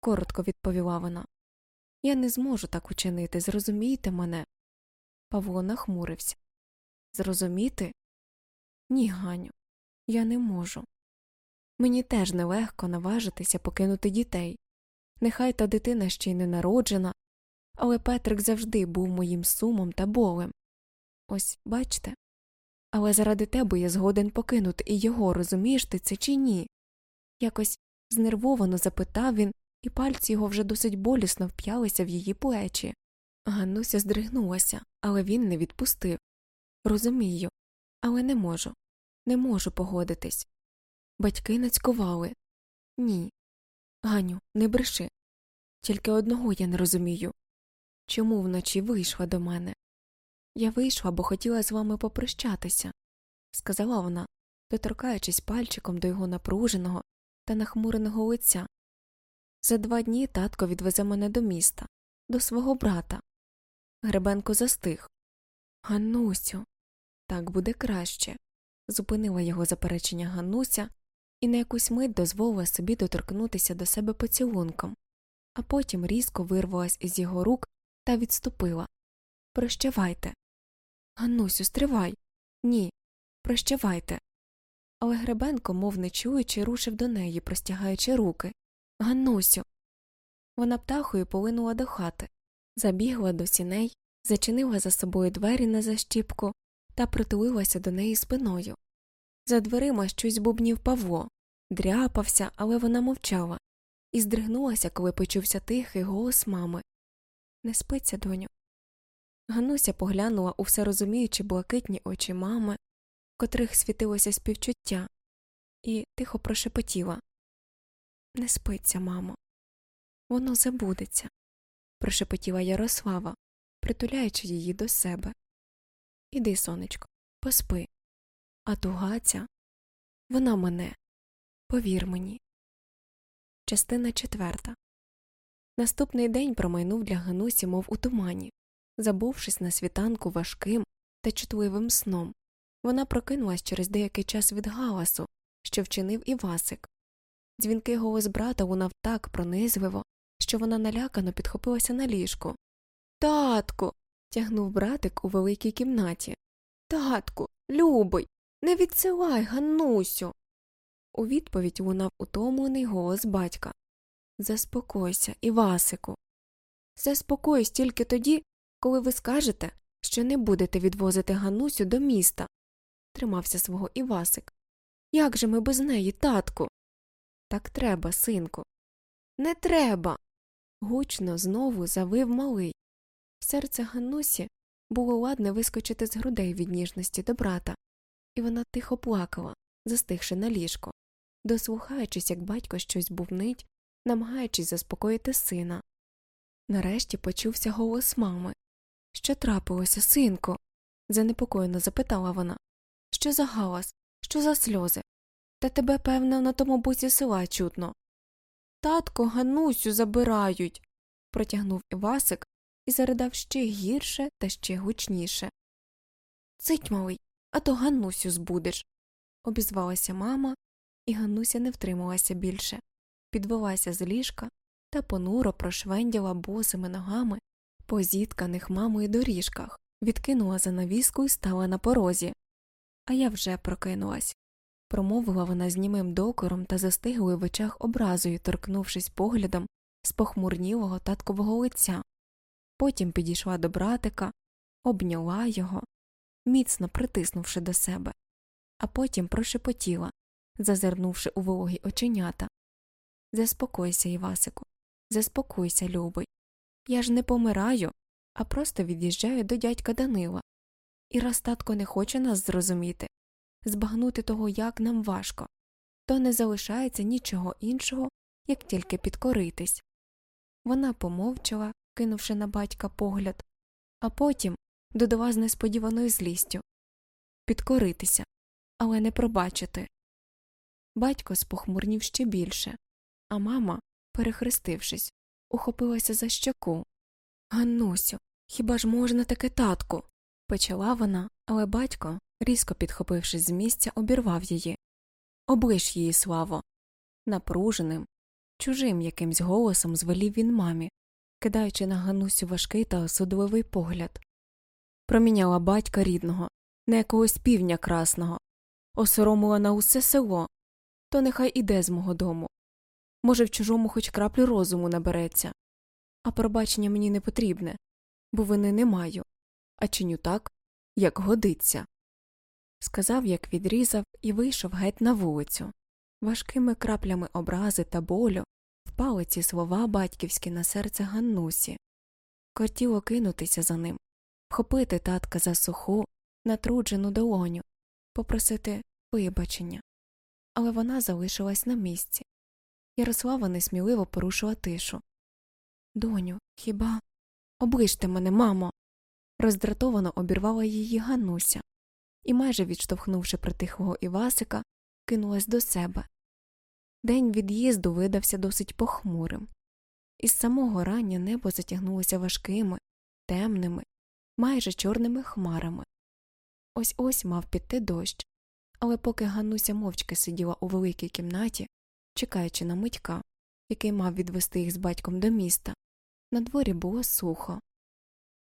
коротко відповіла вона. Я не зможу так учинити, зрозумійте мене. Павло нахмурився. Зрозуміти? Ні, Ганю, я не можу. Мені теж нелегко наважитися покинути дітей. Нехай та дитина ще й не народжена, але Петрик завжди був моїм сумом та болем. Ось бачте. Але заради тебе я згоден покинути і його, розумієш ти це чи ні? Якось знервовано запитав він, і пальці його вже досить болісно вп'ялися в її плечі. Ганнуся здригнулася, але він не відпустив. Розумію, але не можу, не можу погодитись. Батьки нацькували. Ні. Ганю, не бреши. Тільки одного я не розумію чому вночі вийшла до мене? Я вийшла, бо хотіла з вами попрощатися, сказала вона, доторкаючись пальчиком до його напруженого та нахмуреного лиця. За два дні татко відвезе мене до міста, до свого брата. Гребенко застиг. Ганнусю, так буде краще. Зупинила його заперечення Ганнуся і на якусь мить дозволила собі доторкнутися до себе поцілунком, а потім різко вирвалась із його рук та відступила. Прощавайте. Ганнусю, стривай. Ні, прощавайте. Але Гребенко, мов не чуючи, рушив до неї, простягаючи руки. Ганнусю. Вона птахою полинула до хати, забігла до сіней, зачинила за собою двері на защіпку та притулилася до неї спиною. За дверима щось бубнів Павло, дряпався, але вона мовчала, і здригнулася, коли почувся тихий голос мами. Не спиться, доню. Гануся поглянула у все розуміючи блакитні очі мами, в котрих світилося співчуття, і тихо прошепотіла Не спиться, мамо. Воно забудеться, прошепотіла Ярослава, притуляючи її до себе. Іди, сонечко, поспи. А тугаця вона мене. Повір мені. Частина четверта. Наступний день промайнув для Ганусі, мов у тумані. Забувшись на світанку важким та чутливим сном, вона прокинулась через деякий час від галасу, що вчинив і Васик. Дзвінкий голос брата лунав так пронизливо, що вона налякано підхопилася на ліжку. Татку. тягнув братик у великій кімнаті. Татку, любий, не відсилай, Ганнусю. У відповідь лунав утомлений голос батька. Заспокойся, Івасику. Заспокоюсь тільки тоді, коли ви скажете, що не будете відвозити Ганусю до міста. Тримався свого Івасик. Як же ми без неї, татку? Так треба, синку. Не треба. гучно знову завив малий. Серце Ганусі було ладне вискочити з грудей від ніжності до брата, і вона тихо плакала, застигши на ліжко, дослухаючись, як батько щось бувнить, намагаючись заспокоїти сина. Нарешті почувся голос мами. Що трапилося, синку? занепокоєно запитала вона. Що за галас? Що за сльози? Та тебе, певно, на тому боці села чутно. Татко, Ганусю забирають. протягнув Івасик і заридав ще гірше та ще гучніше. Цить, малий, а то Ганусю збудеш. обізвалася мама, і Гануся не втрималася більше, підвелася з ліжка та понуро прошвенділа босими ногами по зітканих мамою доріжках, відкинула занавіску і стала на порозі. А я вже прокинулась. Промовила вона з німим докором та застиглою в очах образою, торкнувшись поглядом з похмурнілого таткового лиця. Потім підійшла до братика, обняла його, міцно притиснувши до себе, а потім прошепотіла, зазирнувши у вологі оченята. Заспокойся, Івасику, заспокойся, любий. Я ж не помираю, а просто від'їжджаю до дядька Данила. І раз татко не хоче нас зрозуміти, збагнути того, як нам важко, то не залишається нічого іншого, як тільки підкоритись. Вона помовчала, кинувши на батька погляд, а потім додала з несподіваною злістю підкоритися, але не пробачити. Батько спохмурнів ще більше, а мама, перехрестившись, ухопилася за щоку. Ганнусю, Хіба ж можна таке татку? почала вона, але батько, різко підхопившись з місця, обірвав її. Облиш її, Славо. Напруженим, чужим якимсь голосом звелів він мамі, кидаючи на Ганусю важкий та осудливий погляд. Проміняла батька рідного, на якогось півня красного, осоромила на усе село, то нехай іде з мого дому. Може, в чужому хоч краплю розуму набереться. А пробачення мені не потрібне, бо вини не маю, а чиню так, як годиться. Сказав, як відрізав, і вийшов геть на вулицю. Важкими краплями образи та болю впали ці слова батьківські на серце Ганнусі. Кортіло кинутися за ним, вхопити татка за суху, натруджену долоню, попросити вибачення. Але вона залишилась на місці. Ярослава несміливо порушила тишу. Доню, хіба оближте мене, мамо. роздратовано обірвала її Ганнуся і, майже відштовхнувши притихлого Івасика, кинулась до себе. День від'їзду видався досить похмурим. Із самого рання небо затягнулося важкими, темними, майже чорними хмарами. Ось ось мав піти дощ, але поки Ганнуся мовчки сиділа у великій кімнаті, чекаючи на митька, який мав відвести їх з батьком до міста, на дворі було сухо.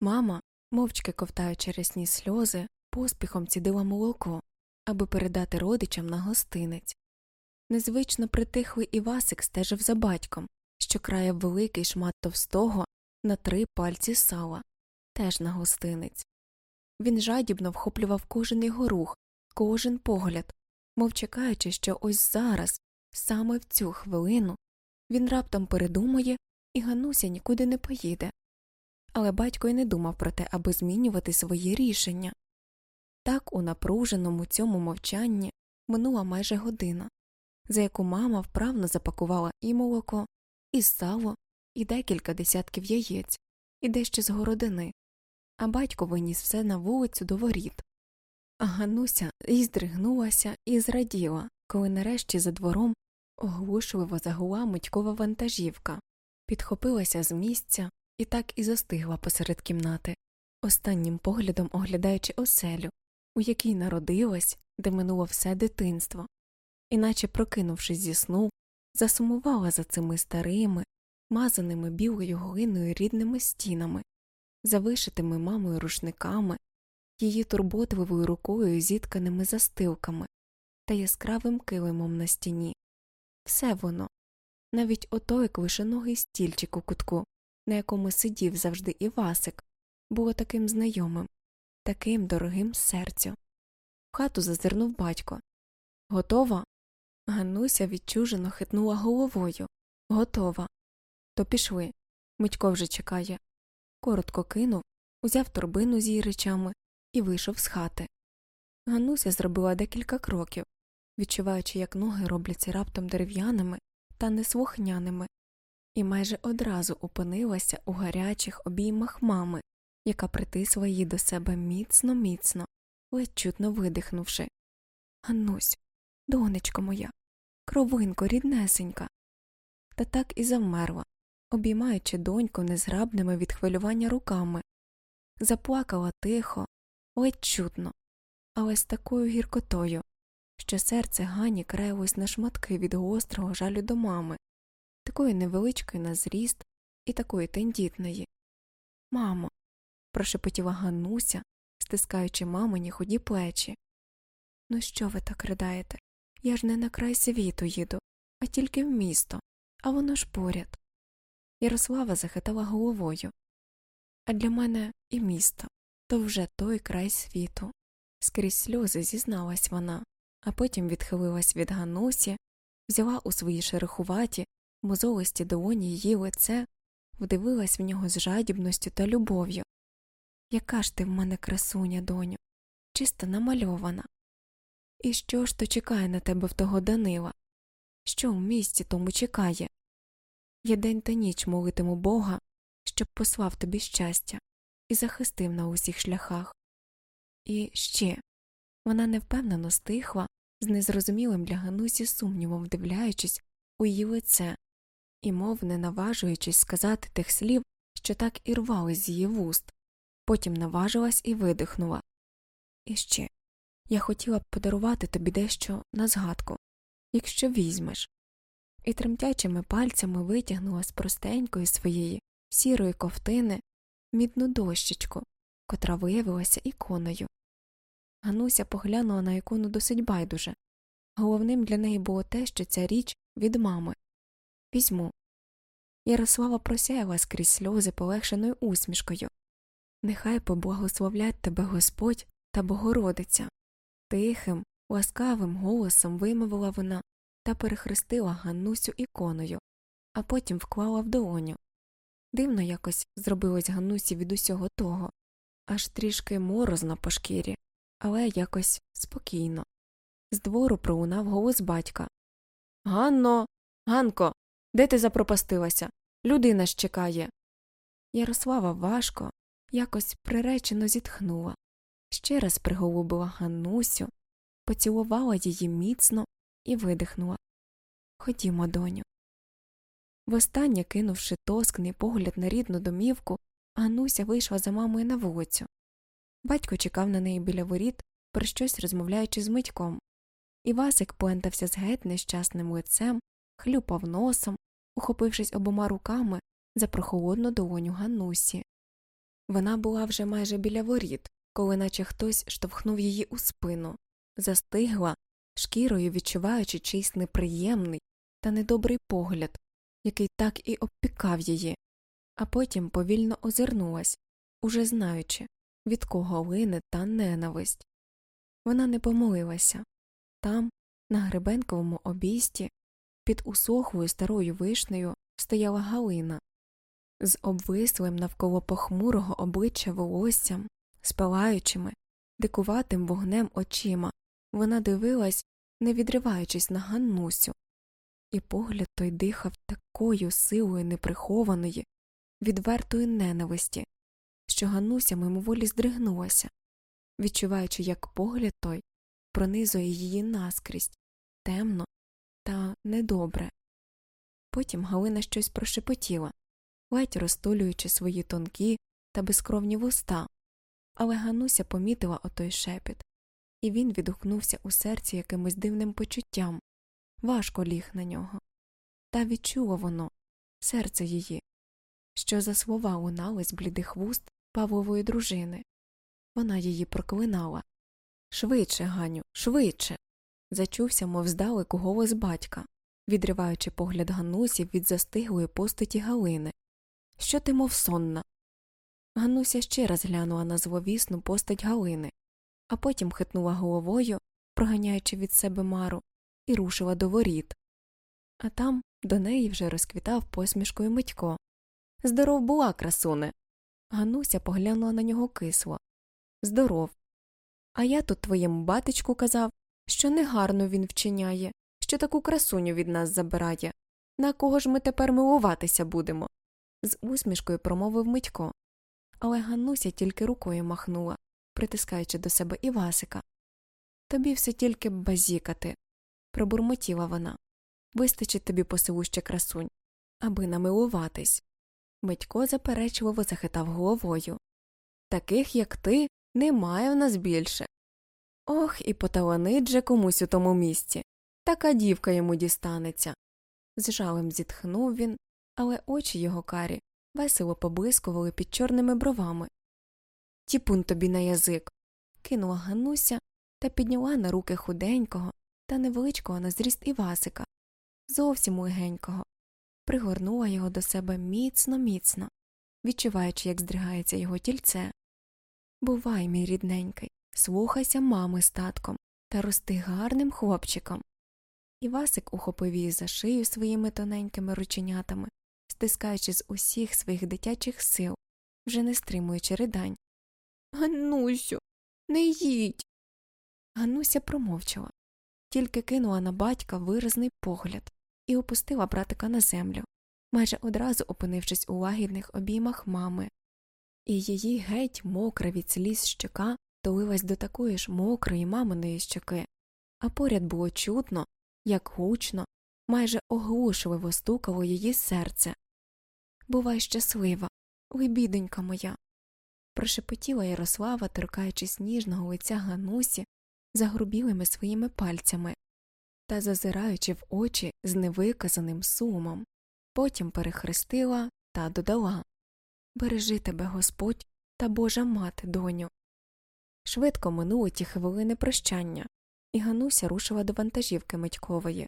Мама, мовчки ковтаючи рясні сльози, поспіхом цідила молоко, аби передати родичам на гостинець. Незвично притихлий Івасик стежив за батьком, що крає великий шмат товстого на три пальці сала, теж на гостинець. Він жадібно вхоплював кожен його рух, кожен погляд, мов чекаючи, що ось зараз, саме в цю хвилину, він раптом передумає і Гануся нікуди не поїде. Але батько й не думав про те, аби змінювати своє рішення. Так у напруженому цьому мовчанні минула майже година, за яку мама вправно запакувала і молоко, і сало, і декілька десятків яєць, і дещо з городини, а батько виніс все на вулицю до воріт. Гануся і здригнулася і зраділа, коли нарешті за двором оглушливо загула митькова вантажівка, підхопилася з місця і так і застигла посеред кімнати, останнім поглядом оглядаючи оселю, у якій народилась, де минуло все дитинство, іначе, прокинувшись зі сну, засумувала за цими старими, мазаними білою глиною рідними стінами, за вишитими мамою рушниками, її турботливою рукою зітканими застилками та яскравим килимом на стіні. Все воно, навіть отой клишеногий стільчик у кутку, на якому сидів завжди Івасик, було таким знайомим, таким дорогим серцю. В хату зазирнув батько. Готова? Ганнуся відчужено хитнула головою. Готова. То пішли. Митько вже чекає. Коротко кинув, узяв торбину з її речами і вийшов з хати. Ганнуся зробила декілька кроків, відчуваючи, як ноги робляться раптом дерев'яними та неслухняними, і майже одразу опинилася у гарячих обіймах мами, яка притисла її до себе міцно, міцно, ледь чутно видихнувши. Ганнусь, донечко моя, кровинко ріднесенька. Та так і завмерла, обіймаючи доньку незграбними від хвилювання руками, заплакала тихо, ледь чутно, але з такою гіркотою, що серце Гані краялось на шматки від гострого жалю до мами, такої невеличкої на зріст і такої тендітної. Мамо. прошепотіла Ганнуся, стискаючи мамині ході плечі. Ну що ви так ридаєте? Я ж не на край світу їду, а тільки в місто, а воно ж поряд. Ярослава захитала головою. А для мене і місто то вже той край світу. Скрізь сльози зізналась вона, а потім відхилилась від Ганусі, взяла у свої шерехуваті, мозолисті долоні її лице, вдивилась в нього з жадібністю та любов'ю. Яка ж ти в мене красуня, доню, чисто намальована. І що ж то чекає на тебе в того Данила? Що в місті тому чекає? Я день та ніч молитиму Бога, щоб послав тобі щастя і захистив на усіх шляхах. І ще вона невпевнено стихла, з незрозумілим для Ганусі сумнівом вдивляючись у її лице і, мов не наважуючись сказати тих слів, що так і рвались з її вуст. потім наважилась і видихнула. І ще я хотіла б подарувати тобі дещо на згадку, якщо візьмеш. І тремтячими пальцями витягнула з простенької своєї сірої ковтини мідну дощечку, котра виявилася іконою. Гануся поглянула на ікону досить байдуже. Головним для неї було те, що ця річ від мами. Візьму. Ярослава просяяла скрізь сльози полегшеною усмішкою. Нехай поблагословлять тебе Господь та Богородиця. Тихим, ласкавим голосом вимовила вона та перехрестила Ганнусю іконою, а потім вклала в долоню. Дивно якось зробилось Ганнусі від усього того, аж трішки морозно по шкірі, але якось спокійно. З двору пролунав голос батька. Ганно, Ганко, де ти запропастилася? Людина ж чекає. Ярослава важко, якось приречено зітхнула, ще раз приголубила Ганнусю, поцілувала її міцно і видихнула. Ходімо, доню. Востаннє кинувши тоскний погляд на рідну домівку, Ганнуся вийшла за мамою на вулицю. Батько чекав на неї біля воріт, про щось розмовляючи з митьком. Івасик плентався з геть нещасним лицем, хлюпав носом, ухопившись обома руками за прохолодну долоню Ганнусі. Вона була вже майже біля воріт, коли наче хтось штовхнув її у спину, застигла, шкірою відчуваючи чийсь неприємний та недобрий погляд, який так і обпікав її, а потім повільно озирнулась, уже знаючи, від кого лине та ненависть. Вона не помолилася там, на гребенковому обійсті, під усохлою старою вишнею стояла Галина з обвислим навколо похмурого обличчя волоссям, спалаючими, дикуватим вогнем очима, вона дивилась, не відриваючись на Ганнусю, і погляд той дихав такою силою неприхованої, відвертої ненависті, що Ганнуся мимоволі здригнулася, відчуваючи, як погляд той пронизує її наскрізь, темно та недобре. Потім Галина щось прошепотіла, ледь розтулюючи свої тонкі та безкровні вуста, але Гануся помітила отой шепіт, і він відгукнувся у серці якимось дивним почуттям, важко ліг на нього. Та відчуло воно, серце її, що за слова лунали з блідих вуст Павлової дружини. Вона її проклинала. Швидше, Ганю, швидше. зачувся, мов здалеку голос батька, відриваючи погляд Ганусі від застиглої постаті Галини. Що ти, мов сонна? Гануся ще раз глянула на зловісну постать Галини, а потім хитнула головою, проганяючи від себе мару, і рушила до воріт. А там до неї вже розквітав посмішкою Митько. Здоров була, красуне. Гануся поглянула на нього кисло. Здоров. А я тут твоєму батечку казав, що негарно він вчиняє, що таку красуню від нас забирає. На кого ж ми тепер милуватися будемо? з усмішкою промовив Митько. Але Ганнуся тільки рукою махнула, притискаючи до себе Івасика. Тобі все тільки базікати, пробурмотіла вона. Вистачить тобі по ще красунь, аби намилуватись. Митько заперечливо захитав головою. Таких, як ти, немає в нас більше. Ох, і поталанить же комусь у тому місці. Така дівка йому дістанеться. З жалем зітхнув він, але очі його карі весело поблискували під чорними бровами. Тіпун тобі на язик. кинула Гануся та підняла на руки худенького та невеличкого на зріст Івасика, зовсім легенького, пригорнула його до себе міцно, міцно, відчуваючи, як здригається його тільце. Бувай, мій рідненький, слухайся мами з татком та рости гарним хлопчиком. Івасик ухопив її за шию своїми тоненькими рученятами, стискаючи з усіх своїх дитячих сил, вже не стримуючи ридань. Ганусю, не їдь. Гануся промовчала, тільки кинула на батька виразний погляд і опустила братика на землю, майже одразу опинившись у лагідних обіймах мами, і її геть мокра від сліз щока тулилась до такої ж мокрої маминої щоки, а поряд було чутно, як гучно, майже оглушливо стукало її серце. Бувай щаслива, ой, бідонька моя. Прошепотіла Ярослава, торкаючись ніжного лиця Ганусі загрубілими своїми пальцями та зазираючи в очі з невиказаним сумом, потім перехрестила та додала Бережи тебе, Господь та Божа мати, доню. Швидко минуло ті хвилини прощання, і Гануся рушила до вантажівки Митькової,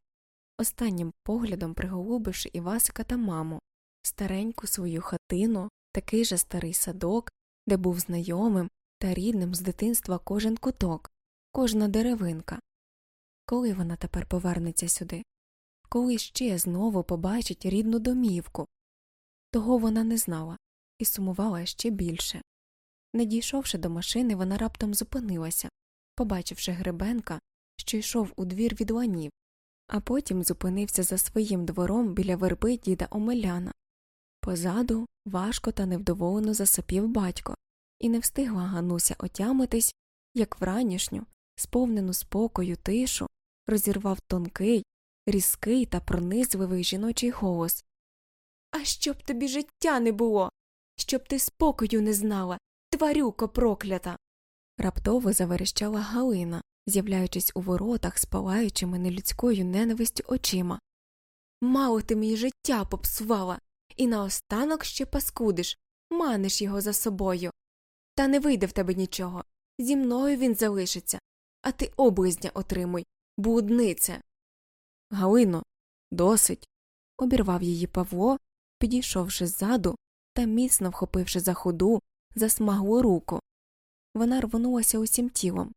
останнім поглядом приголубивши Івасика та маму, стареньку свою хатину, такий же старий садок, де був знайомим та рідним з дитинства кожен куток, кожна деревинка. Коли вона тепер повернеться сюди? Коли ще знову побачить рідну домівку? Того вона не знала і сумувала ще більше. Не дійшовши до машини, вона раптом зупинилася, побачивши гребенка, що йшов у двір від ланів, а потім зупинився за своїм двором біля верби діда Омеляна. Позаду важко та невдоволено засопів батько, і не встигла Гануся отямитись, як вранішню, сповнену спокою тишу, розірвав тонкий, різкий та пронизливий жіночий голос А щоб тобі життя не було, щоб ти спокою не знала, тварюко проклята. Раптово заверещала Галина, з'являючись у воротах з палаючими нелюдською ненавистю очима. Мало ти мені життя попсувала, і наостанок ще паскудиш, маниш його за собою. Та не вийде в тебе нічого. Зі мною він залишиться, а ти облизня отримуй, блуднице. Галино, досить. обірвав її Павло, підійшовши ззаду та міцно вхопивши за ходу за смаглу руку. Вона рвонулася усім тілом.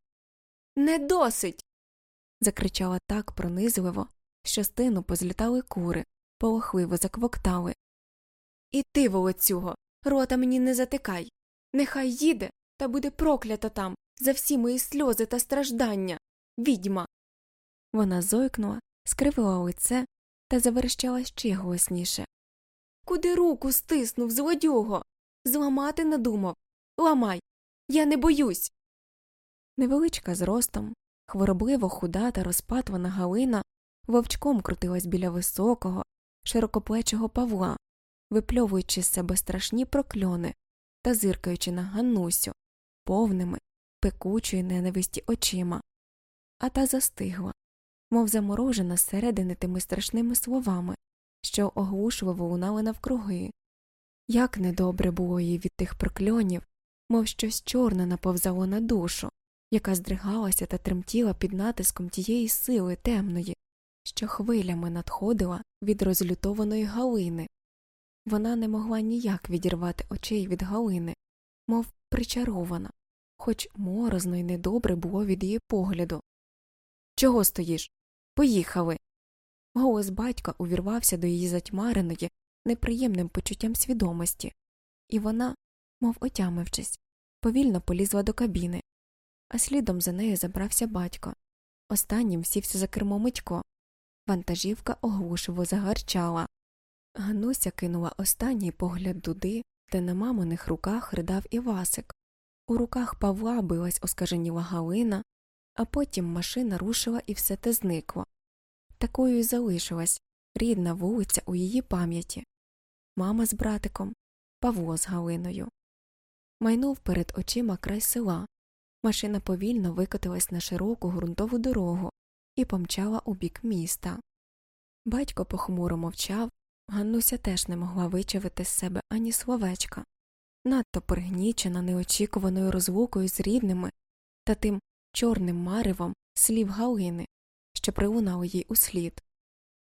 Не досить. закричала так пронизливо, що з тину позлітали кури, полохливо заквоктали. І ти, волоцюго, рота мені не затикай. Нехай їде та буде проклята там за всі мої сльози та страждання. Відьма. Вона зойкнула, скривила лице та заверещала ще голосніше. Куди руку стиснув, злодюго? Зламати надумав. Ламай. Я не боюсь. Невеличка зростом, хворобливо худа та розпатвана Галина вовчком крутилась біля високого, широкоплечого Павла, випльовуючи з себе страшні прокльони та зиркаючи на Ганнусю повними, пекучої ненависті очима, а та застигла, мов заморожена зсередини тими страшними словами, що оглушливо лунали навкруги. Як недобре було їй від тих прокльонів, мов щось чорне наповзало на душу, яка здригалася та тремтіла під натиском тієї сили темної, що хвилями надходила від розлютованої Галини. Вона не могла ніяк відірвати очей від Галини, мов причарована, хоч морозно й недобре було від її погляду. Чого стоїш? Поїхали. Голос батька увірвався до її затьмареної неприємним почуттям свідомості, і вона, мов отямившись, повільно полізла до кабіни, а слідом за нею забрався батько. Останнім сівся за кермо Митько. Вантажівка оглушиво загарчала. Гануся кинула останній погляд туди, де на маминих руках ридав Івасик. У руках Павла билась оскаженіла Галина, а потім машина рушила і все те зникло. Такою й залишилась рідна вулиця у її пам'яті мама з братиком, Павло з Галиною. Майнув перед очима край села. Машина повільно викотилась на широку ґрунтову дорогу і помчала у бік міста. Батько похмуро мовчав, Ганнуся теж не могла вичавити з себе ані словечка, надто пригнічена неочікуваною розлукою з рідними та тим чорним маривом слів Галини, що прилунали їй услід.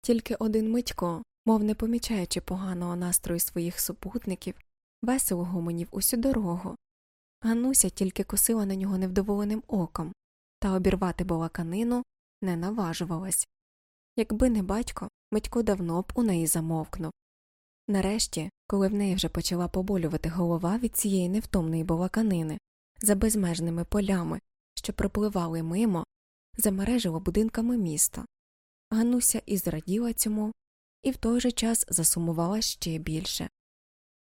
Тільки один Митько, мов не помічаючи поганого настрою своїх супутників, весело гомонів усю дорогу. Гануся тільки косила на нього невдоволеним оком, та обірвати балаканину не наважувалась. Якби не батько, Митько давно б у неї замовкнув. Нарешті, коли в неї вже почала поболювати голова від цієї невтомної балаканини, за безмежними полями, що пропливали мимо, замережила будинками міста. Гануся і зраділа цьому, і в той же час засумувала ще більше.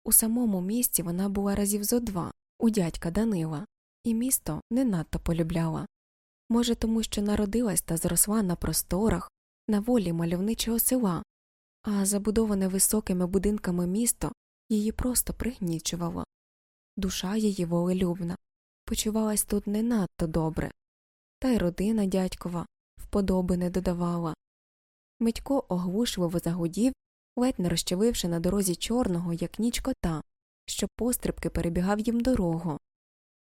У самому місті вона була разів зо два у дядька Данила, і місто не надто полюбляла. Може, тому що народилась та зросла на просторах, на волі мальовничого села, а забудоване високими будинками місто її просто пригнічувало. душа її волелюбна, почувалась тут не надто добре, та й родина дядькова вподоби не додавала. Митько оглушливо загудів, ледь не розчавивши на дорозі чорного, як ніч кота, що пострибки перебігав їм дорогу.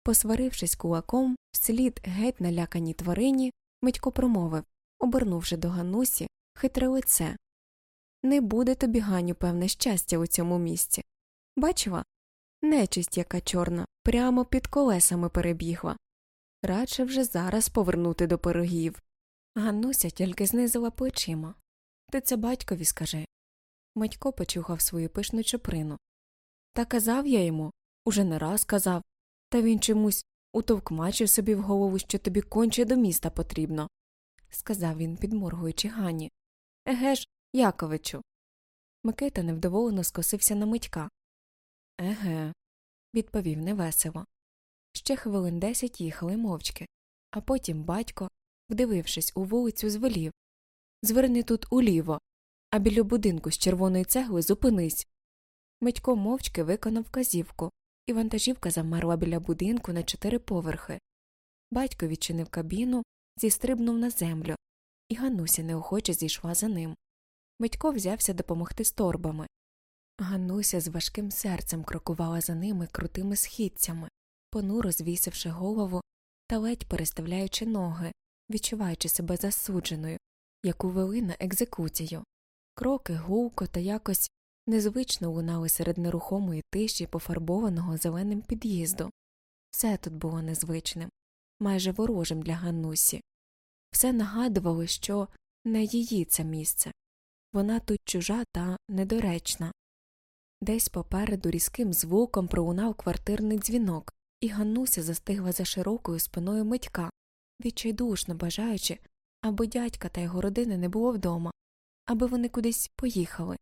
Посварившись кулаком, вслід геть наляканій тварині, Митько промовив, обернувши до Ганусі хитре лице. Не буде тобі, Ганю, певне щастя у цьому місці. Бачила? Нечисть яка чорна, прямо під колесами перебігла. Радше вже зараз повернути до пирогів. Ганнуся тільки знизила плечима. Ти це батькові скажи. Матько почухав свою пишну чуприну. Та казав я йому, уже не раз казав, та він чомусь утовкмачив собі в голову, що тобі конче до міста потрібно, сказав він, підморгуючи Гані. Еге ж, Яковичу. Микита невдоволено скосився на митька. Еге, відповів невесело. Ще хвилин десять їхали мовчки, а потім батько, вдивившись у вулицю, звелів Зверни тут уліво, а біля будинку з червоної цегли зупинись. Митько мовчки виконав вказівку, і вантажівка замерла біля будинку на чотири поверхи. Батько відчинив кабіну, зістрибнув на землю, і Гануся неохоче зійшла за ним. Митько взявся допомогти з торбами. Гануся з важким серцем крокувала за ними крутими східцями, понуро звісивши голову та ледь переставляючи ноги, відчуваючи себе засудженою, яку вели на екзекуцію. Кроки гулко та якось незвично лунали серед нерухомої тиші пофарбованого зеленим під'їзду. Все тут було незвичним, майже ворожим для Ганнусі. Все нагадувало, що не її це місце вона тут чужа та недоречна. Десь попереду різким звуком пролунав квартирний дзвінок, і Ганнуся застигла за широкою спиною митька, відчайдушно бажаючи, аби дядька та його родини не було вдома, аби вони кудись поїхали.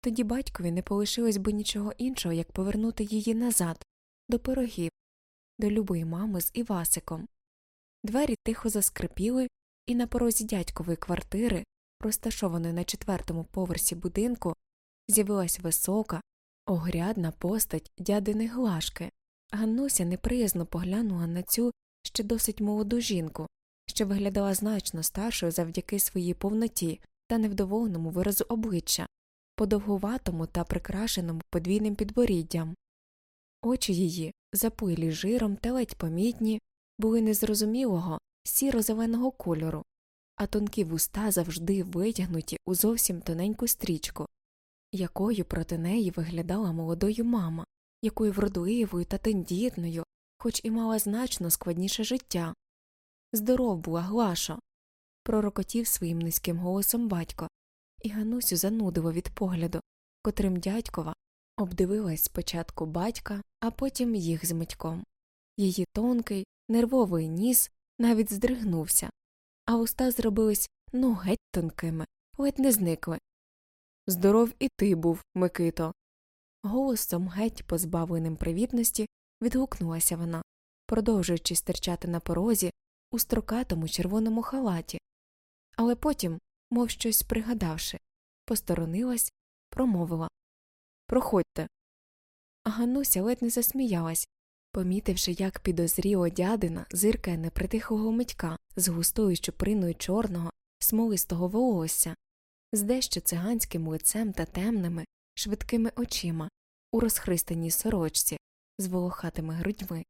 Тоді батькові не полишилось би нічого іншого, як повернути її назад, до пирогів, до любої мами з Івасиком. Двері тихо заскрипіли, і на порозі дядькової квартири, розташованої на четвертому поверсі будинку, з'явилась висока, огрядна постать дядини глашки. Ганнуся неприязно поглянула на цю ще досить молоду жінку, що виглядала значно старшою завдяки своїй повноті та невдоволеному виразу обличчя, подовгуватому та прикрашеному подвійним підборіддям. Очі її, запилі жиром та ледь помітні, були незрозумілого сіро зеленого кольору, а тонкі вуста завжди витягнуті у зовсім тоненьку стрічку, якою проти неї виглядала молодою мама, якою вродливою та тендітною, хоч і мала значно складніше життя. Здоров була Глашо, пророкотів своїм низьким голосом батько, і Ганусю занудило від погляду, котрим дядькова обдивилась спочатку батька, а потім їх з Митьком. Її тонкий, нервовий ніс навіть здригнувся, а уста зробились ну геть тонкими, ледь не зникли. Здоров і ти був, Микито. Голосом геть позбавленим привітності відгукнулася вона, продовжуючи стирчати на порозі у строкатому червоному халаті, але потім, мов щось пригадавши, посторонилась, промовила Проходьте. Гануся ледь не засміялась, помітивши, як підозріло дядина зиркає непритихого митька з густою чуприною чорного, смолистого волосся, з дещо циганським лицем та темними, швидкими очима, у розхристаній сорочці, з волохатими грудьми.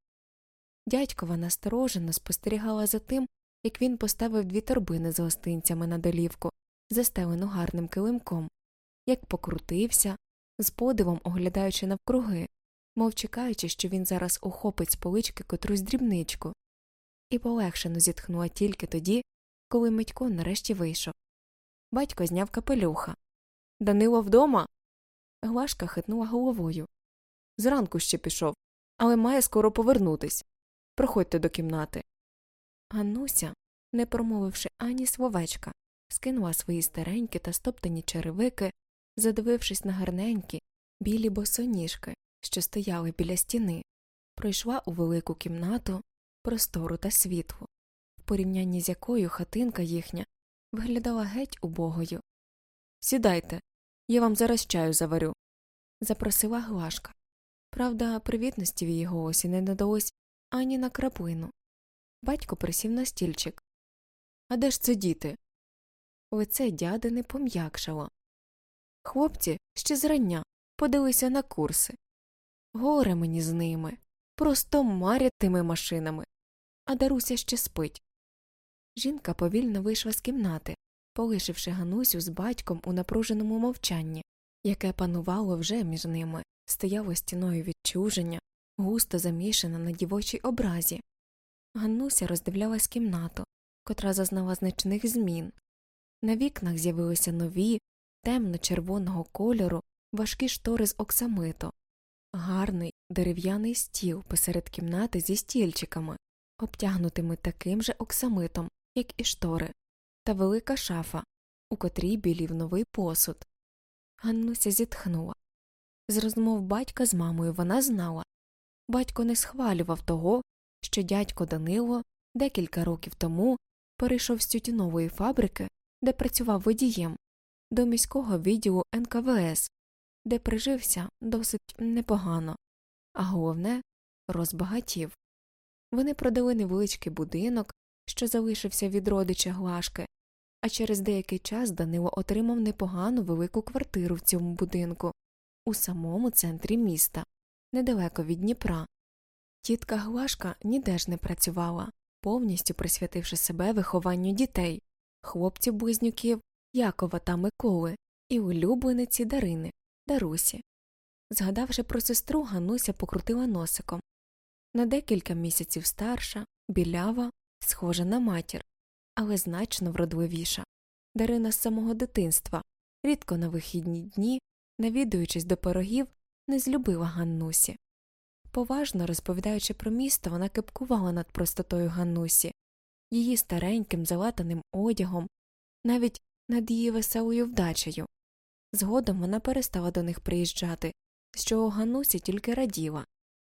Дядькова насторожено спостерігала за тим, як він поставив дві торбини з гостинцями на долівку, застелену гарним килимком, як покрутився, з подивом оглядаючи навкруги, мов чекаючи, що він зараз ухопить з полички котрусь дрібничку, і полегшено зітхнула тільки тоді, коли Митько нарешті вийшов. Батько зняв капелюха. Данило вдома. Глашка хитнула головою. Зранку ще пішов, але має скоро повернутись. Проходьте до кімнати. Ганнуся, не промовивши ані словечка, скинула свої старенькі та стоптані черевики, задивившись на гарненькі, білі босоніжки, що стояли біля стіни, пройшла у велику кімнату, простору та світлу, в порівнянні з якою хатинка їхня виглядала геть убогою. Сідайте, я вам зараз чаю заварю, запросила Глашка. Правда, привітності в її голосі не додалось ані на краплину. Батько присів на стільчик. А де ж це діти? Лице дяди не пом'якшало. Хлопці ще зрання подалися на курси. Горе мені з ними, просто марять тими машинами, а Даруся ще спить. Жінка повільно вийшла з кімнати, полишивши Ганусю з батьком у напруженому мовчанні, яке панувало вже між ними, стояло стіною відчуження, густо замішана на дівочій образі. Ганнуся роздивлялась кімнату, котра зазнала значних змін. На вікнах з'явилися нові, темно червоного кольору, важкі штори з оксамиту, гарний дерев'яний стіл посеред кімнати зі стільчиками, обтягнутими таким же оксамитом, як і штори, та велика шафа, у котрій білів новий посуд. Ганнуся зітхнула. З розмов батька з мамою вона знала батько не схвалював того, що дядько Данило декілька років тому перейшов з тютюнової фабрики, де працював водієм, до міського відділу НКВС, де прижився досить непогано, а головне розбагатів. Вони продали невеличкий будинок, що залишився від родича Глашки, а через деякий час Данило отримав непогану велику квартиру в цьому будинку у самому центрі міста, недалеко від Дніпра. Тітка Глашка ніде ж не працювала, повністю присвятивши себе вихованню дітей, хлопців близнюків Якова та Миколи і улюблениці Дарини Дарусі. Згадавши про сестру, Гануся покрутила носиком. На декілька місяців старша, білява, схожа на матір, але значно вродливіша. Дарина з самого дитинства, рідко на вихідні дні, навідуючись до порогів, не злюбила Ганнусі. Поважно розповідаючи про місто, вона кепкувала над простотою Ганнусі, її стареньким залатаним одягом, навіть над її веселою вдачею. Згодом вона перестала до них приїжджати, з чого Ганусі тільки раділа.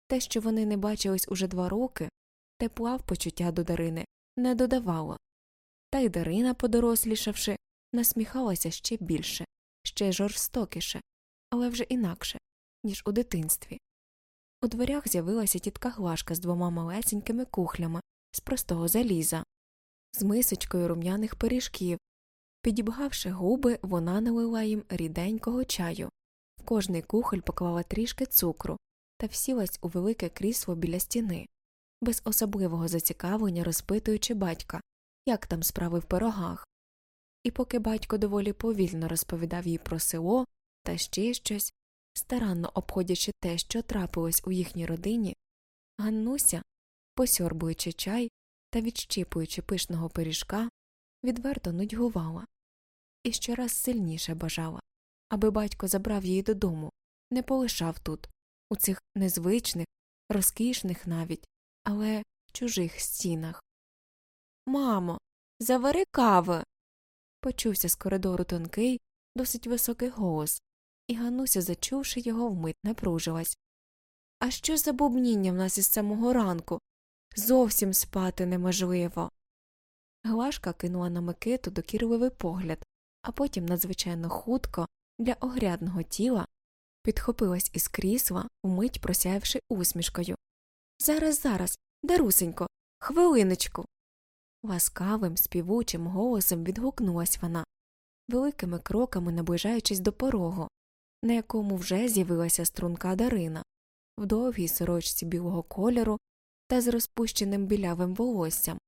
Те, що вони не бачились уже два роки, тепла в почуття до Дарини не додавало. Та й Дарина, подорослішавши, насміхалася ще більше, ще жорстокіше, але вже інакше, ніж у дитинстві. У дверях з'явилася тітка Глашка з двома малесенькими кухлями з простого заліза, з мисочкою рум'яних пиріжків. Підібгавши губи, вона налила їм ріденького чаю. В кожний кухоль поклала трішки цукру та всілась у велике крісло біля стіни, без особливого зацікавлення розпитуючи батька, як там справи в пирогах. І поки батько доволі повільно розповідав їй про село та ще щось, старанно обходячи те, що трапилось у їхній родині, Ганнуся, посьорбуючи чай та відщіпуючи пишного пиріжка, відверто нудьгувала і щораз сильніше бажала, аби батько забрав її додому, не полишав тут, у цих незвичних, розкішних навіть, але чужих стінах. Мамо, завари кави. Почувся з коридору тонкий, досить високий голос, і Гануся, зачувши його, вмить напружилась. А що за бубніння в нас із самого ранку? Зовсім спати неможливо. Глашка кинула на Микиту докірливий погляд, а потім надзвичайно хутко для огрядного тіла підхопилась із крісла, вмить просяявши усмішкою. Зараз, зараз, Дарусенько, хвилиночку. Ласкавим, співучим голосом відгукнулась вона, великими кроками наближаючись до порогу, на якому вже з'явилася струнка Дарина, в довгій сорочці білого кольору та з розпущеним білявим волоссям.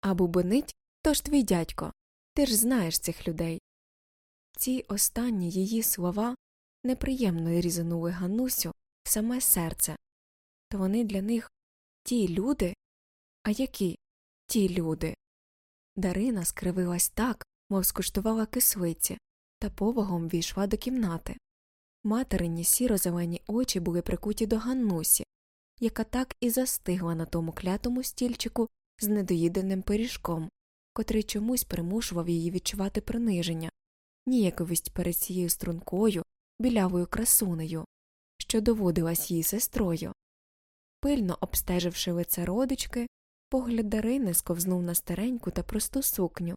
А бубенить то ж твій дядько, ти ж знаєш цих людей. Ці останні її слова неприємно різанули Ганусю в саме серце, то вони для них ті люди, а які ті люди. Дарина скривилась так, мов скуштувала кислиці, та повагом війшла до кімнати. Материні сіро зелені очі були прикуті до Ганнусі, яка так і застигла на тому клятому стільчику з недоїденим пиріжком, котрий чомусь примушував її відчувати приниження, ніяковість перед цією стрункою, білявою красунею, що доводилась їй сестрою. Пильно обстеживши лице родички, погляд Дарини сковзнув на стареньку та просту сукню,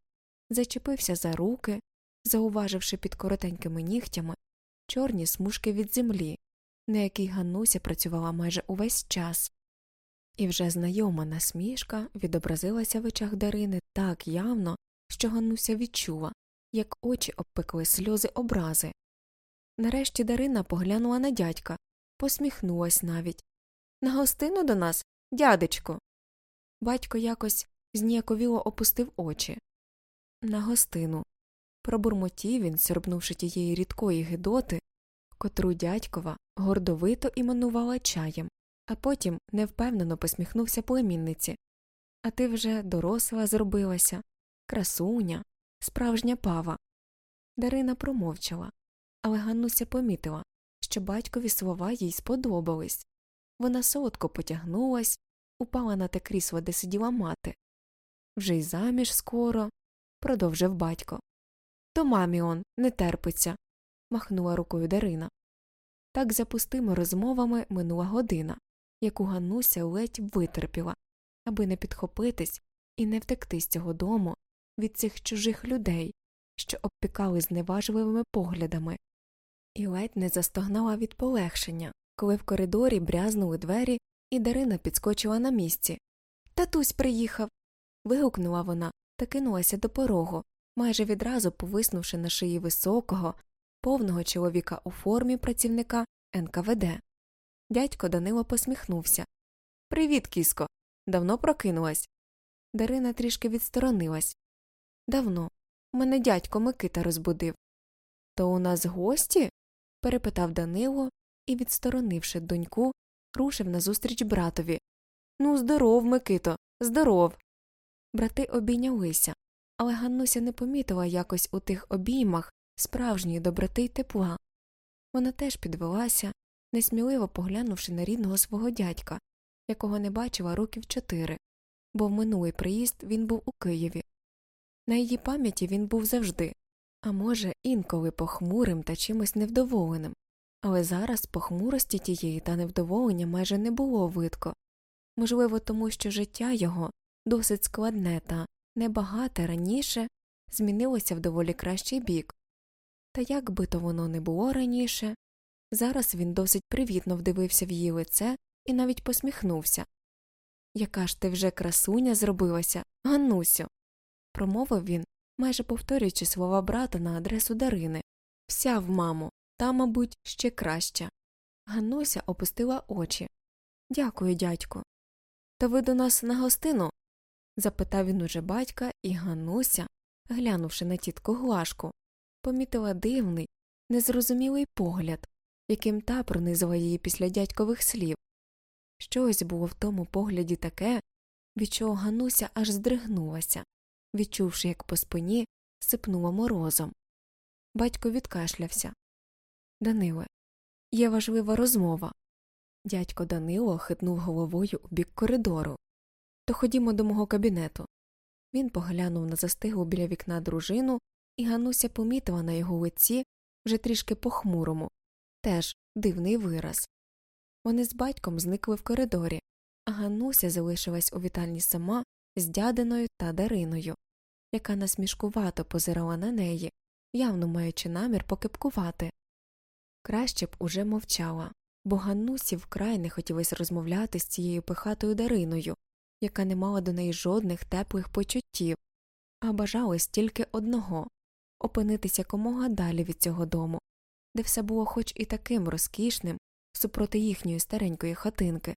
зачепився за руки, зауваживши під коротенькими нігтями чорні смужки від землі, на якій Ганнуся працювала майже увесь час. І вже знайома насмішка відобразилася в очах Дарини так явно, що Ганнуся відчула, як очі обпекли сльози образи. Нарешті Дарина поглянула на дядька, посміхнулась навіть. На гостину до нас, дядечко. Батько якось зніяковіло опустив очі. На гостину. Пробурмотів він, сьорбнувши тієї рідкої гидоти, котру дядькова гордовито іменувала чаєм, а потім невпевнено посміхнувся племінниці. А ти вже доросла зробилася, красуня, справжня пава. Дарина промовчала, але Ганнуся помітила, що батькові слова їй сподобались. Вона солодко потягнулась, упала на те крісло, де сиділа мати. Вже й заміж скоро, продовжив батько. То мамі он не терпиться, махнула рукою Дарина. Так за пустими розмовами минула година, яку Ганнуся ледь витерпіла, аби не підхопитись і не втекти з цього дому від цих чужих людей, що обпікали зневажливими поглядами, і ледь не застогнала від полегшення, коли в коридорі брязнули двері, і Дарина підскочила на місці. Татусь приїхав. вигукнула вона та кинулася до порогу, майже відразу повиснувши на шиї високого, повного чоловіка у формі працівника НКВД. Дядько Данило посміхнувся. Привіт, кіско. Давно прокинулась. Дарина трішки відсторонилась. Давно. Мене дядько Микита розбудив. То у нас гості? перепитав Данило і, відсторонивши доньку, рушив назустріч братові. Ну, здоров, Микито, здоров. Брати обійнялися, але Ганнуся не помітила якось у тих обіймах справжньої доброти й тепла. Вона теж підвелася, несміливо поглянувши на рідного свого дядька, якого не бачила років чотири, бо в минулий приїзд він був у Києві. На її пам'яті він був завжди, а може, інколи похмурим та чимось невдоволеним, але зараз похмурості тієї та невдоволення майже не було видко можливо, тому що життя його досить складне та небагате раніше змінилося в доволі кращий бік. Та як би то воно не було раніше, зараз він досить привітно вдивився в її лице і навіть посміхнувся. Яка ж ти вже красуня зробилася, Ганнусю. Промовив він, майже повторюючи слова брата на адресу Дарини. Вся в маму, та, мабуть, ще краща. Ганнуся опустила очі. Дякую, дядьку. То ви до нас на гостину? запитав він уже батька, і Ганнуся, глянувши на тітку Глашку, помітила дивний, незрозумілий погляд, яким та пронизила її після дядькових слів. Щось було в тому погляді таке, від чого Гануся аж здригнулася, відчувши, як по спині сипнуло морозом. Батько відкашлявся. Даниле, є важлива розмова. Дядько Данило хитнув головою у бік коридору. То ходімо до мого кабінету. Він поглянув на застиглу біля вікна дружину, і Гануся помітила на його лиці вже трішки похмурому, теж дивний вираз. Вони з батьком зникли в коридорі, а Гануся залишилась у вітальні сама з дядиною та Дариною, яка насмішкувато позирала на неї, явно маючи намір покипкувати. Краще б уже мовчала, бо Ганнусі вкрай не хотілося розмовляти з цією пихатою Дариною, яка не мала до неї жодних теплих почуттів, а бажалось тільки одного опинитися комога далі від цього дому, де все було хоч і таким розкішним супроти їхньої старенької хатинки,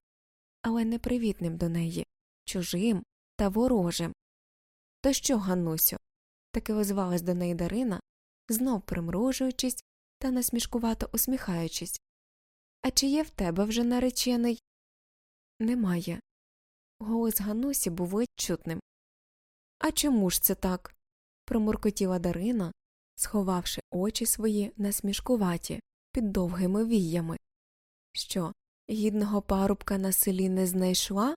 але непривітним до неї, чужим та ворожим. То що, Ганнусю? таки озвалась до неї Дарина, знов примружуючись та насмішкувато усміхаючись. А чи є в тебе вже наречений? Немає. Голос Ганусі був ледь чутним. А чому ж це так? промуркотіла Дарина, сховавши очі свої насмішкуваті під довгими віями. Що, гідного парубка на селі не знайшла?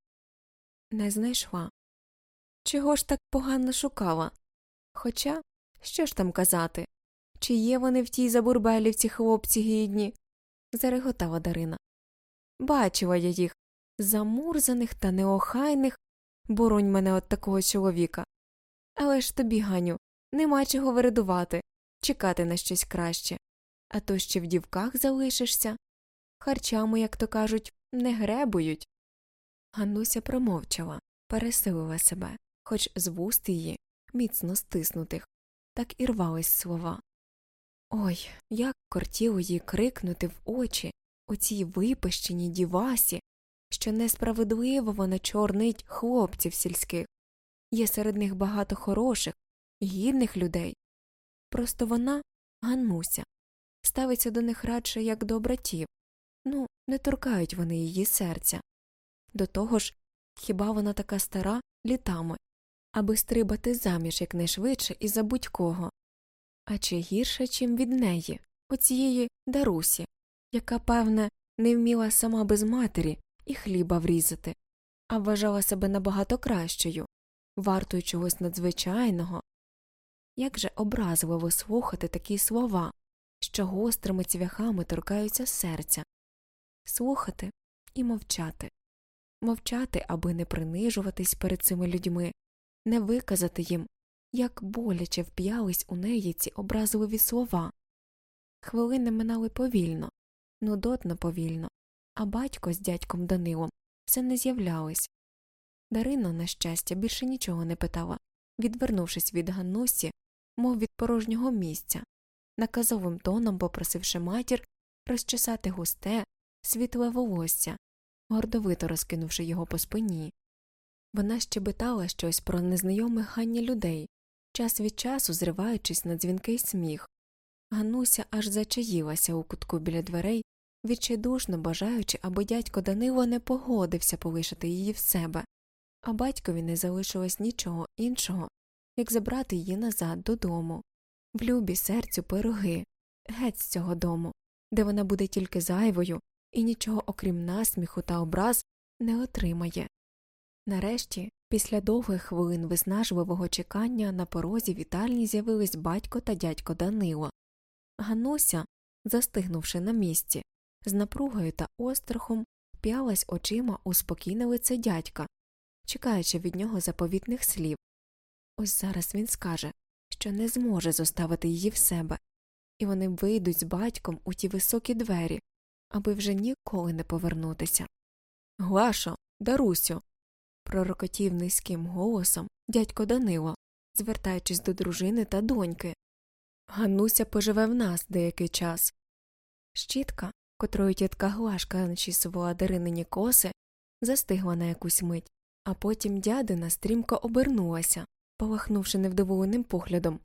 Не знайшла. Чого ж так погано шукала? Хоча, що ж там казати? Чи є вони в тій забурбелівці хлопці гідні? зареготала Дарина. Бачила я їх замурзаних та неохайних, боронь мене от такого чоловіка. Але ж тобі, Ганю, нема чого виридувати, чекати на щось краще, а то ще в дівках залишишся. харчами, як то кажуть, не гребують. Ганнуся промовчала, пересилила себе, хоч з вуст її, міцно стиснутих, так і рвались слова. Ой, як кортіло їй крикнути в очі у цій випищеній дівасі, що несправедливо вона чорнить хлопців сільських. Є серед них багато хороших, гідних людей. Просто вона, Ганнуся, ставиться до них радше як до братів, ну, не торкають вони її серця. До того ж, хіба вона така стара літами, аби стрибати заміж якнайшвидше і за будь кого. А чи гірше, чим від неї, оцієї Дарусі, яка, певне, не вміла сама без матері і хліба врізати, а вважала себе набагато кращою, вартою чогось надзвичайного. Як же образливо слухати такі слова, що гострими цвяхами торкаються серця, слухати і мовчати, мовчати, аби не принижуватись перед цими людьми, не виказати їм, як боляче вп'ялись у неї ці образливі слова. Хвилини минали повільно, нудотно повільно, а батько з дядьком Данилом все не з'являлись. Дарина, на щастя, більше нічого не питала, відвернувшись від Ганнусі, мов від порожнього місця, наказовим тоном попросивши матір розчесати густе, світле волосся, гордовито розкинувши його по спині. Вона щебетала щось про незнайомих Ганні людей, час від часу зриваючись на дзвінкий сміх. Гануся аж зачаїлася у кутку біля дверей, відчайдушно бажаючи, аби дядько Данило не погодився полишити її в себе, а батькові не залишилось нічого іншого, як забрати її назад додому, в любі серцю пироги, геть з цього дому, де вона буде тільки зайвою і нічого окрім насміху та образ не отримає. Нарешті, після довгих хвилин виснажливого чекання на порозі вітальні з'явились батько та дядько Данило. Гануся, застигнувши на місці, з напругою та острахом вп'ялась очима у спокійне лице дядька, чекаючи від нього заповітних слів. Ось зараз він скаже, що не зможе зоставити її в себе, і вони вийдуть з батьком у ті високі двері, аби вже ніколи не повернутися. Глашо, Дарусю. Пророкотів низьким голосом дядько Данило, звертаючись до дружини та доньки. Гануся поживе в нас деякий час. Щітка, котрою тітка Глашка начісувала Даринині коси, застигла на якусь мить, а потім дядина стрімко обернулася, палахнувши невдоволеним поглядом.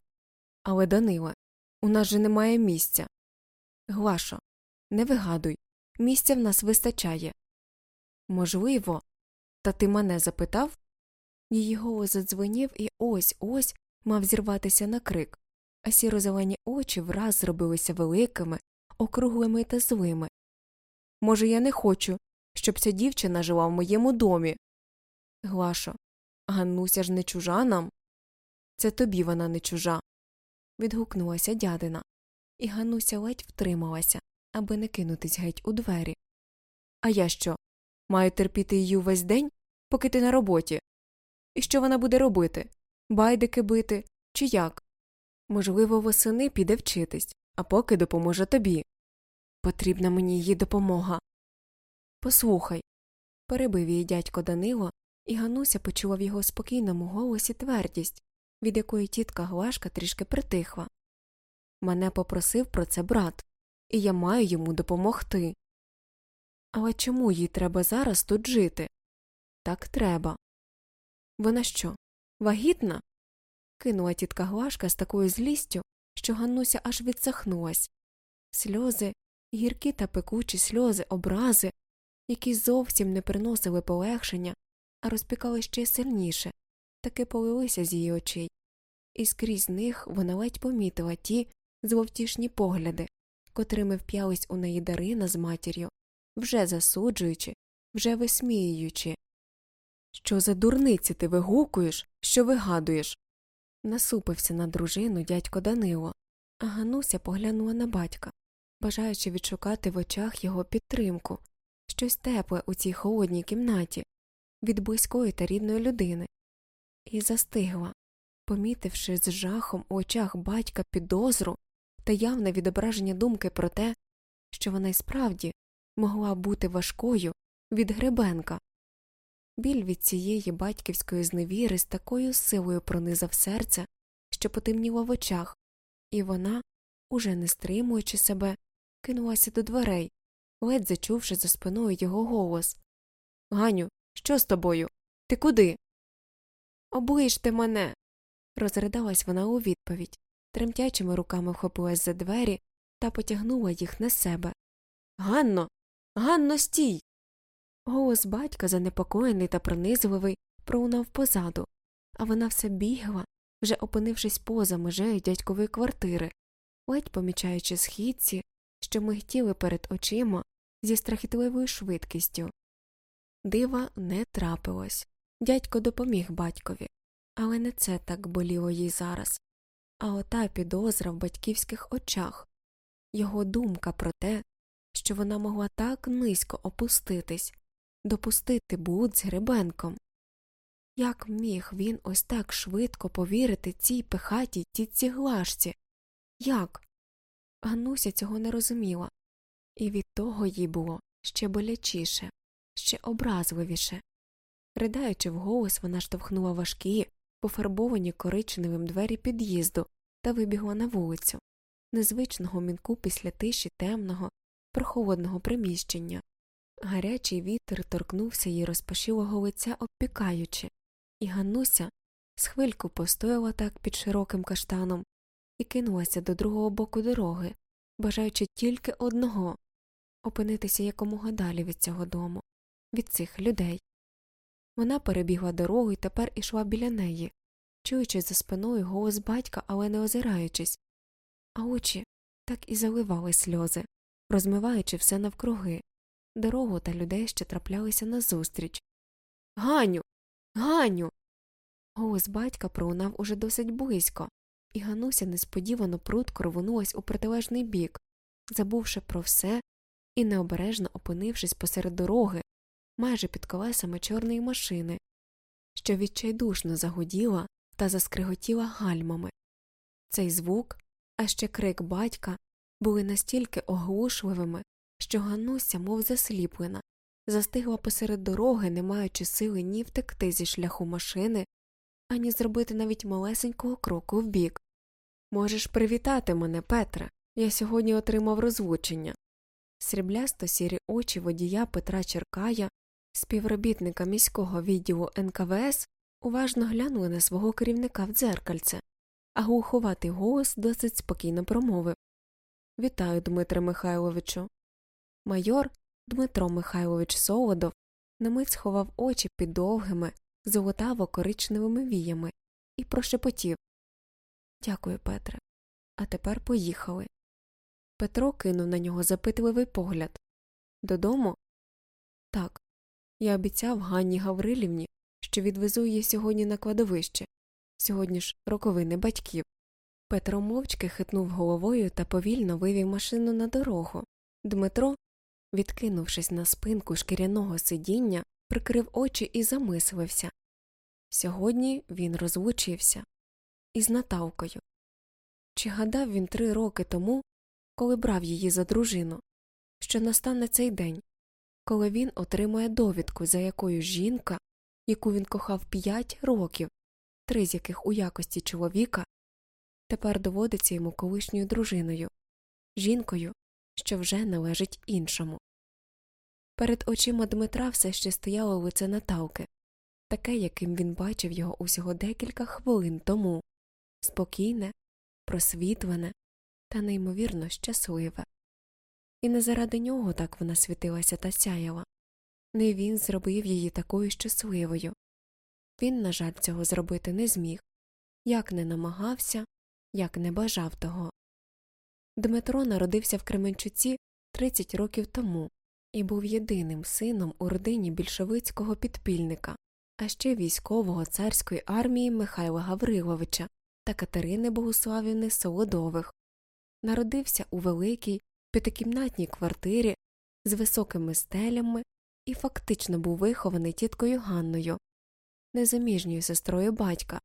Але, Даниле, у нас же немає місця. Глашо, не вигадуй, місця в нас вистачає. Можливо, та ти мене запитав? Її голос задзвонів і ось ось мав зірватися на крик, а сіро-зелені очі враз зробилися великими, округлими та злими. Може, я не хочу, щоб ця дівчина жила в моєму домі. Глашо, Ганнуся ж не чужа нам? Це тобі вона не чужа. відгукнулася дядина, і Ганнуся ледь втрималася, аби не кинутись геть у двері. А я що? Маю терпіти її увесь день, поки ти на роботі. І що вона буде робити? Байдики бити чи як? Можливо, восени піде вчитись, а поки допоможе тобі. Потрібна мені її допомога. Послухай. перебив її дядько Данило, і Гануся почула в його спокійному голосі твердість, від якої тітка Глашка трішки притихла. Мене попросив про це брат, і я маю йому допомогти. Але чому їй треба зараз тут жити? Так треба. Вона що, вагітна? кинула тітка Глашка з такою злістю, що Ганнуся аж відсахнулась. Сльози, гіркі та пекучі сльози, образи, які зовсім не приносили полегшення, а розпікали ще сильніше, таки полилися з її очей, і скрізь них вона ледь помітила ті зловтішні погляди, котрими вп'ялись у неї Дарина з матір'ю, вже засуджуючи, вже висміюючи. Що за дурниці ти вигукуєш, що вигадуєш? Насупився на дружину дядько Данило, а Гануся поглянула на батька, бажаючи відшукати в очах його підтримку, щось тепле у цій холодній кімнаті, від близької та рідної людини, і застигла, помітивши з жахом у очах батька підозру та явне відображення думки про те, що вона й справді могла бути важкою від гребенка. Біль від цієї батьківської зневіри з такою силою пронизав серце, що потемніло в очах, і вона, уже не стримуючи себе, кинулася до дверей, ледь зачувши за спиною його голос Ганю, що з тобою? Ти куди? Оближте мене. розридалась вона у відповідь, тремтячими руками вхопилась за двері та потягнула їх на себе. Ганно, Ганно, стій. Голос батька, занепокоєний та пронизливий, пролунав позаду, а вона все бігла, вже опинившись поза межею дядькової квартири, ледь помічаючи східці, що мигтіли перед очима зі страхітливою швидкістю. Дива не трапилось. Дядько допоміг батькові, але не це так боліло їй зараз, а ота підозра в батьківських очах, його думка про те, що вона могла так низько опуститись, допустити блуд з гребенком. Як міг він ось так швидко повірити цій пихатій тітці глашці? Як? Гануся цього не розуміла, і від того їй було ще болячіше, ще образливіше. Ридаючи вголос, вона штовхнула важкі, пофарбовані коричневим двері під'їзду та вибігла на вулицю, незвичного мінку після тиші темного, прохолодного приміщення. Гарячий вітер торкнувся їй розпашілого лиця обпікаючи, і Ганнуся з хвильку постояла так під широким каштаном і кинулася до другого боку дороги, бажаючи тільки одного опинитися якомога далі від цього дому, від цих людей. Вона перебігла дорогу і тепер ішла біля неї, чуючи за спиною голос батька, але не озираючись, а очі так і заливали сльози, розмиваючи все навкруги, дорогу та людей, що траплялися назустріч. Ганю. Ганю. Голос батька пролунав уже досить близько, і Гануся несподівано прутко рвонулась у протилежний бік, забувши про все і необережно опинившись посеред дороги, майже під колесами чорної машини, що відчайдушно загуділа та заскриготіла гальмами. Цей звук, а ще крик батька, були настільки оглушливими, що Гануся, мов засліплена, застигла посеред дороги, не маючи сили ні втекти зі шляху машини, ані зробити навіть малесенького кроку вбік. Можеш привітати мене, Петре. Я сьогодні отримав розлучення. Сріблясто сірі очі водія Петра Черкая, співробітника міського відділу НКВС, уважно глянули на свого керівника в дзеркальце, а глуховатий голос досить спокійно промовив Вітаю, Дмитре Михайловичу. Майор Дмитро Михайлович Солодов на мить сховав очі під довгими, золотаво коричневими віями і прошепотів Дякую, Петре. А тепер поїхали. Петро кинув на нього запитливий погляд. Додому? Так. Я обіцяв Ганні Гаврилівні, що відвезу її сьогодні на кладовище. Сьогодні ж роковини батьків. Петро мовчки хитнув головою та повільно вивів машину на дорогу. Дмитро, відкинувшись на спинку шкіряного сидіння, прикрив очі і замислився. Сьогодні він розлучився із Наталкою. Чи гадав він три роки тому, коли брав її за дружину, що настане цей день, коли він отримає довідку, за якою жінка, яку він кохав п'ять років, три з яких у якості чоловіка, тепер доводиться йому колишньою дружиною, жінкою, що вже належить іншому. Перед очима Дмитра все ще стояло лице Наталки, таке, яким він бачив його усього декілька хвилин тому спокійне, просвітлене та неймовірно щасливе. І не заради нього так вона світилася та сяяла. Не він зробив її такою щасливою. Він, на жаль, цього зробити не зміг, як не намагався, як не бажав того. Дмитро народився в Кременчуці 30 років тому і був єдиним сином у родині більшовицького підпільника, а ще військового царської армії Михайла Гавриловича та Катерини Богуславівни Солодових. Народився у великій п'ятикімнатній квартирі з високими стелями і фактично був вихований тіткою Ганною, незаміжньою сестрою батька,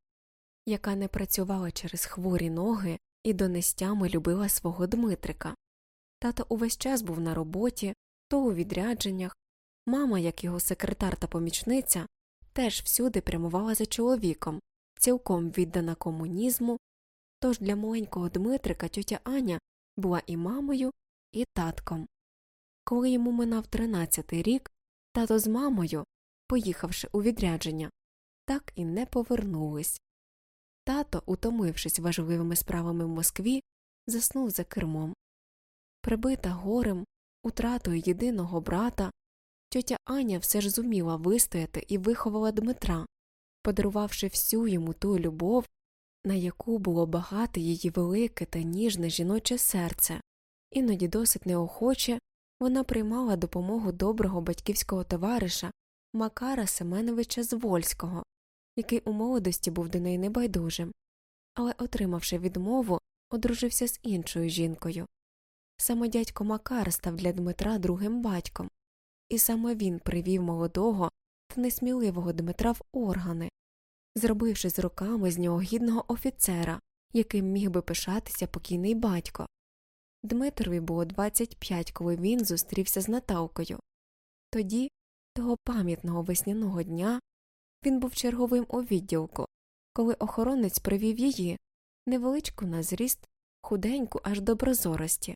яка не працювала через хворі ноги і донестями любила свого Дмитрика. Тато увесь час був на роботі, то у відрядженнях. Мама, як його секретар та помічниця, теж всюди прямувала за чоловіком, цілком віддана комунізму, тож для маленького Дмитрика тьотя Аня була і мамою, і татком. Коли йому минав тринадцятий рік, тато з мамою, поїхавши у відрядження, так і не повернулись. Тато, утомившись важливими справами в Москві, заснув за кермом. Прибита горем, утратою єдиного брата, тьотя Аня все ж зуміла вистояти і виховала Дмитра, подарувавши всю йому ту любов, на яку було багате її велике та ніжне жіноче серце, іноді досить неохоче вона приймала допомогу доброго батьківського товариша Макара Семеновича Звольського, який у молодості був до неї небайдужим, але, отримавши відмову, одружився з іншою жінкою. Саме дядько Макар став для Дмитра другим батьком, і саме він привів молодого та несміливого Дмитра в органи, зробивши з руками з нього гідного офіцера, яким міг би пишатися покійний батько. Дмитрові було 25, коли він зустрівся з Наталкою. Тоді, того пам'ятного весняного дня, він був черговим у відділку, коли охоронець привів її, невеличку на зріст, худеньку аж до прозорості.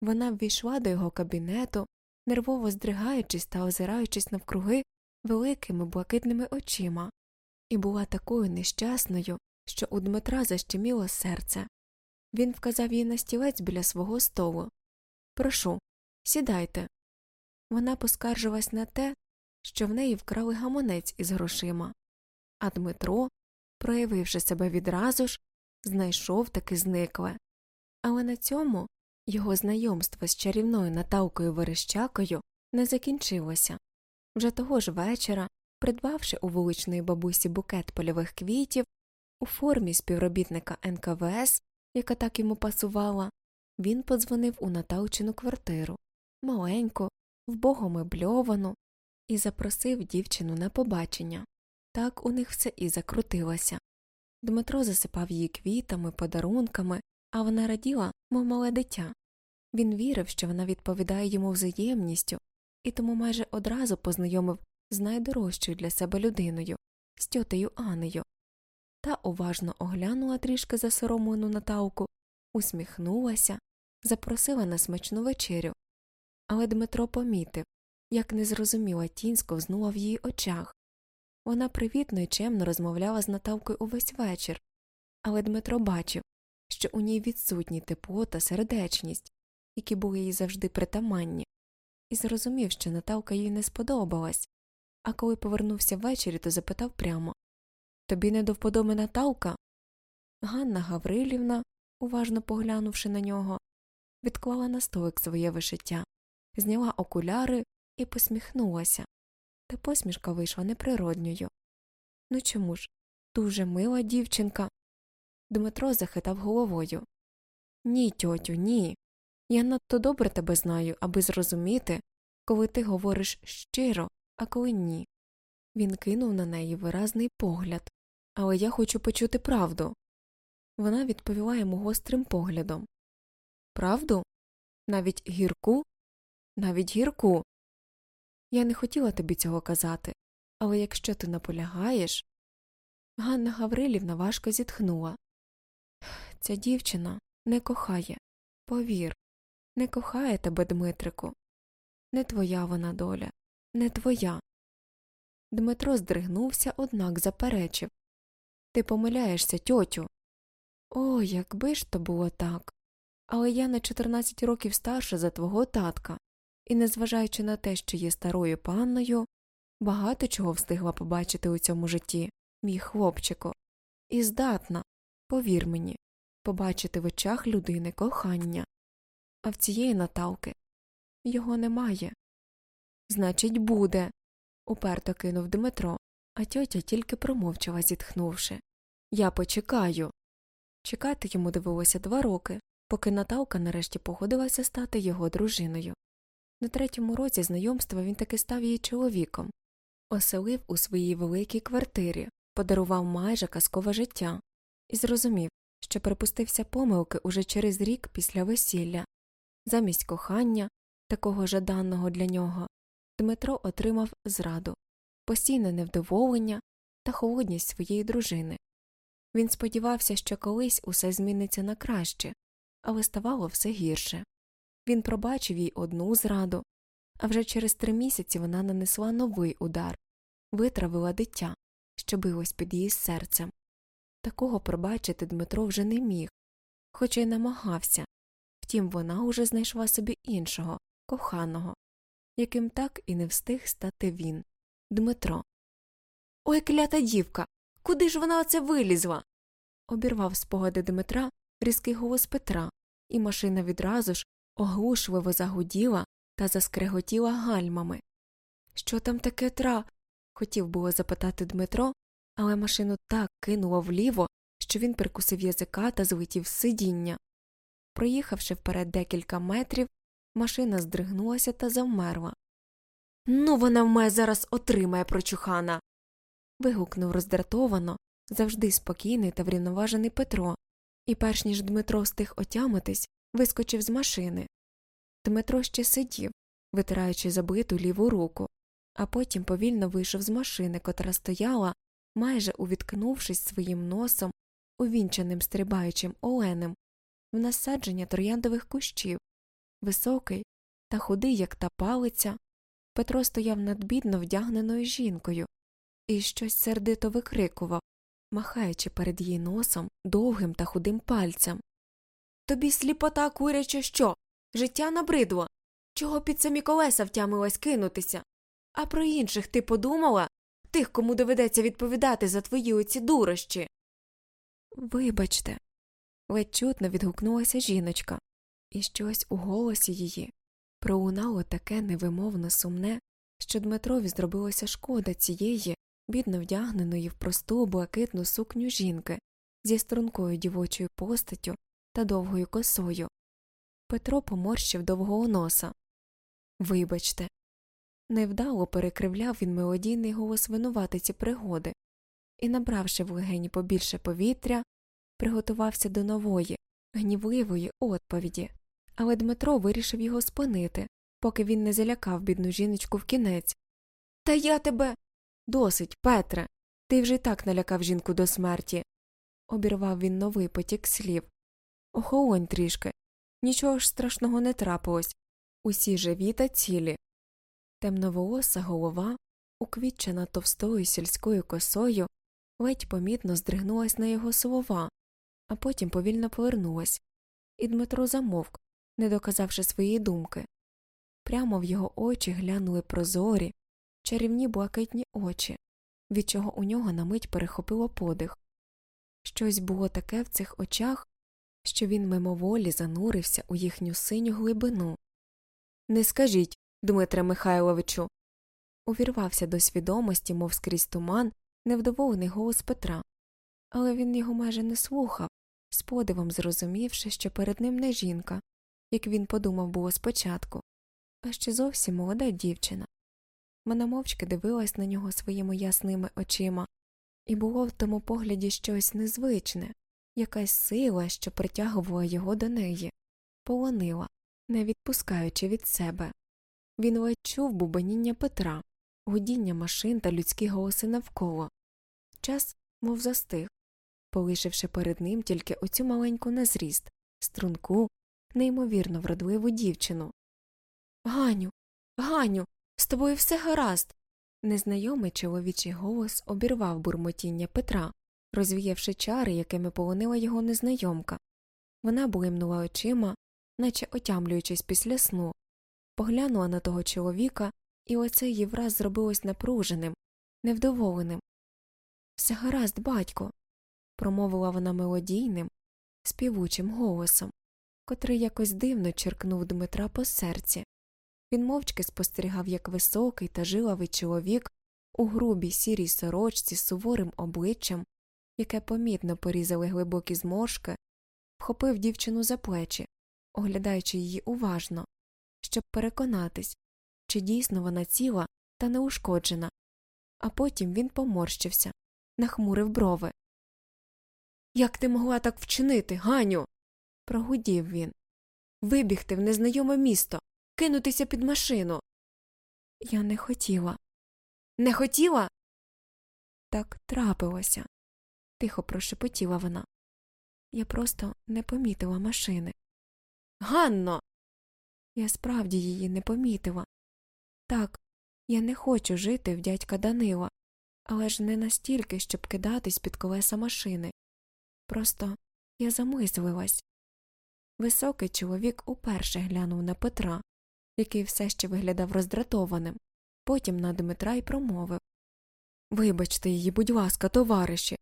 Вона ввійшла до його кабінету, нервово здригаючись та озираючись навкруги великими блакитними очима, і була такою нещасною, що у Дмитра защеміло серце. Він вказав їй на стілець біля свого столу. Прошу, сідайте. Вона поскаржилась на те, що в неї вкрали гаманець із грошима, а Дмитро, проявивши себе відразу ж, знайшов таки зникле. Але на цьому його знайомство з чарівною Наталкою Верещакою не закінчилося. Вже того ж вечора, придбавши у вуличної бабусі букет польових квітів у формі співробітника НКВС, яка так йому пасувала, він подзвонив у Наталчину квартиру маленьку, вбого мебльовану, і запросив дівчину на побачення. Так у них все і закрутилося. Дмитро засипав її квітами, подарунками, а вона раділа, мов мале дитя. Він вірив, що вона відповідає йому взаємністю, і тому майже одразу познайомив з найдорожчою для себе людиною, з тьотею Анею. Та уважно оглянула трішки засоромлену Наталку, усміхнулася, запросила на смачну вечерю. Але Дмитро помітив, як незрозуміла тінь сковзнула в її очах. Вона привітно і чемно розмовляла з Наталкою увесь вечір, але Дмитро бачив, що у ній відсутні тепло та сердечність, які були їй завжди притаманні, і зрозумів, що Наталка їй не сподобалась, а коли повернувся ввечері, то запитав прямо Тобі не до вподоби Наталка? Ганна Гаврилівна, уважно поглянувши на нього, відклала на столик своє вишиття, зняла окуляри і посміхнулася, та посмішка вийшла неприродньою. Ну чому ж? Дуже мила дівчинка. Дмитро захитав головою. Ні, тьотю, ні. Я надто добре тебе знаю, аби зрозуміти, коли ти говориш щиро, а коли ні. Він кинув на неї виразний погляд. Але я хочу почути правду. Вона відповіла йому гострим поглядом. Правду? Навіть гірку? Навіть гірку. Я не хотіла тобі цього казати, але якщо ти наполягаєш. Ганна Гаврилівна важко зітхнула. Ця дівчина не кохає, повір, не кохає тебе, Дмитрику. Не твоя вона доля, не твоя. Дмитро здригнувся, однак заперечив Ти помиляєшся, тьотю. О, якби ж то було так. Але я на 14 років старша за твого татка, і, незважаючи на те, що є старою панною, багато чого встигла побачити у цьому житті, мій хлопчику, і здатна, повір мені, побачити в очах людини кохання. А в цієї Наталки його немає. Значить, буде. уперто кинув Дмитро, а тьотя тільки промовчала, зітхнувши. Я почекаю. Чекати йому довелося два роки, поки Наталка нарешті погодилася стати його дружиною. На третьому році знайомства він таки став її чоловіком, оселив у своїй великій квартирі, подарував майже казкове життя і зрозумів, що припустився помилки уже через рік після весілля. Замість кохання такого жаданого для нього, Дмитро отримав зраду, постійне невдоволення та холодність своєї дружини. Він сподівався, що колись усе зміниться на краще, але ставало все гірше. Він пробачив їй одну зраду, а вже через три місяці вона нанесла новий удар витравила дитя, що билось під її серцем. Такого пробачити Дмитро вже не міг, хоча й намагався, втім вона уже знайшла собі іншого, коханого, яким так і не встиг стати він Дмитро. Ой, клята дівка. Куди ж вона оце вилізла? обірвав спогади Дмитра різкий голос Петра, і машина відразу ж оглушливо загуділа та заскреготіла гальмами. Що там таке тра? хотів було запитати Дмитро, але машину так кинуло вліво, що він прикусив язика та злетів з сидіння. Проїхавши вперед декілька метрів, машина здригнулася та завмерла. Ну, вона в мене зараз отримає прочухана. вигукнув роздратовано, завжди спокійний та врівноважений Петро, і, перш ніж Дмитро встиг отямитись, вискочив з машини. Дмитро ще сидів, витираючи забиту ліву руку, а потім повільно вийшов з машини, котра стояла, майже увіткнувшись своїм носом, увінчаним стрибаючим оленем, в насадження трояндових кущів, високий та худий, як та палиця. Петро стояв над бідно вдягненою жінкою і щось сердито викрикував, махаючи перед її носом довгим та худим пальцем. Тобі сліпота куряча що? Життя набридло. Чого під самі колеса втямилась кинутися? А про інших ти подумала? Тих, кому доведеться відповідати за твої оці дурощі. Вибачте. ледь чутно відгукнулася жіночка, і щось у голосі її пролунало таке невимовно сумне, що Дмитрові зробилося шкода цієї, бідно вдягненої в просту блакитну сукню жінки зі стрункою дівочою постаттю та довгою косою. Петро поморщив довгого носа. Вибачте. Невдало перекривляв він мелодійний голос винуватиці пригоди і, набравши в легені побільше повітря, приготувався до нової, гнівливої відповіді, але Дмитро вирішив його спинити, поки він не залякав бідну жіночку в кінець. Та я тебе. Досить, Петре. Ти вже й так налякав жінку до смерті. обірвав він новий потік слів. Охолонь трішки. Нічого ж страшного не трапилось. Усі живі та цілі. Темноволоса голова, уквітчена товстою сільською косою, ледь помітно здригнулась на його слова, а потім повільно повернулась, і Дмитро замовк, не доказавши своєї думки. Прямо в його очі глянули прозорі, чарівні блакитні очі, від чого у нього на мить перехопило подих. Щось було таке в цих очах, що він мимоволі занурився у їхню синю глибину. Не скажіть, Дмитре Михайловичу. Увірвався до свідомості, мов скрізь туман, невдоволений голос Петра, але він його майже не слухав, з подивом зрозумівши, що перед ним не жінка, як він подумав було спочатку, а ще зовсім молода дівчина. Вона мовчки дивилась на нього своїми ясними очима, і було в тому погляді щось незвичне, якась сила, що притягувала його до неї, полонила, не відпускаючи від себе. Він ледь чув бубаніння Петра, гудіння машин та людські голоси навколо. Час, мов застиг, полишивши перед ним тільки оцю маленьку на зріст, струнку, неймовірно вродливу дівчину. Ганю, Ганю, з тобою все гаразд. Незнайомий чоловічий голос обірвав бурмотіння Петра, розвіявши чари, якими полонила його незнайомка. Вона блимнула очима, наче отямлюючись після сну, поглянула на того чоловіка, і оце її враз зробилось напруженим, невдоволеним. Все гаразд, батько, промовила вона мелодійним, співучим голосом, котрий якось дивно черкнув Дмитра по серці. Він мовчки спостерігав, як високий та жилавий чоловік у грубій сірій сорочці з суворим обличчям, яке помітно порізали глибокі зморшки, вхопив дівчину за плечі, оглядаючи її уважно, щоб переконатись, чи дійсно вона ціла та неушкоджена, а потім він поморщився, нахмурив брови. Як ти могла так вчинити, Ганю? прогудів він. Вибігти в незнайоме місто, кинутися під машину. Я не хотіла. Не хотіла? Так трапилося, тихо прошепотіла вона. Я просто не помітила машини. Ганно. Я справді її не помітила. Так, я не хочу жити в дядька Данила, але ж не настільки, щоб кидатись під колеса машини. Просто я замислилась. Високий чоловік уперше глянув на Петра, який все ще виглядав роздратованим, потім на Дмитра й промовив Вибачте її, будь ласка, товариші.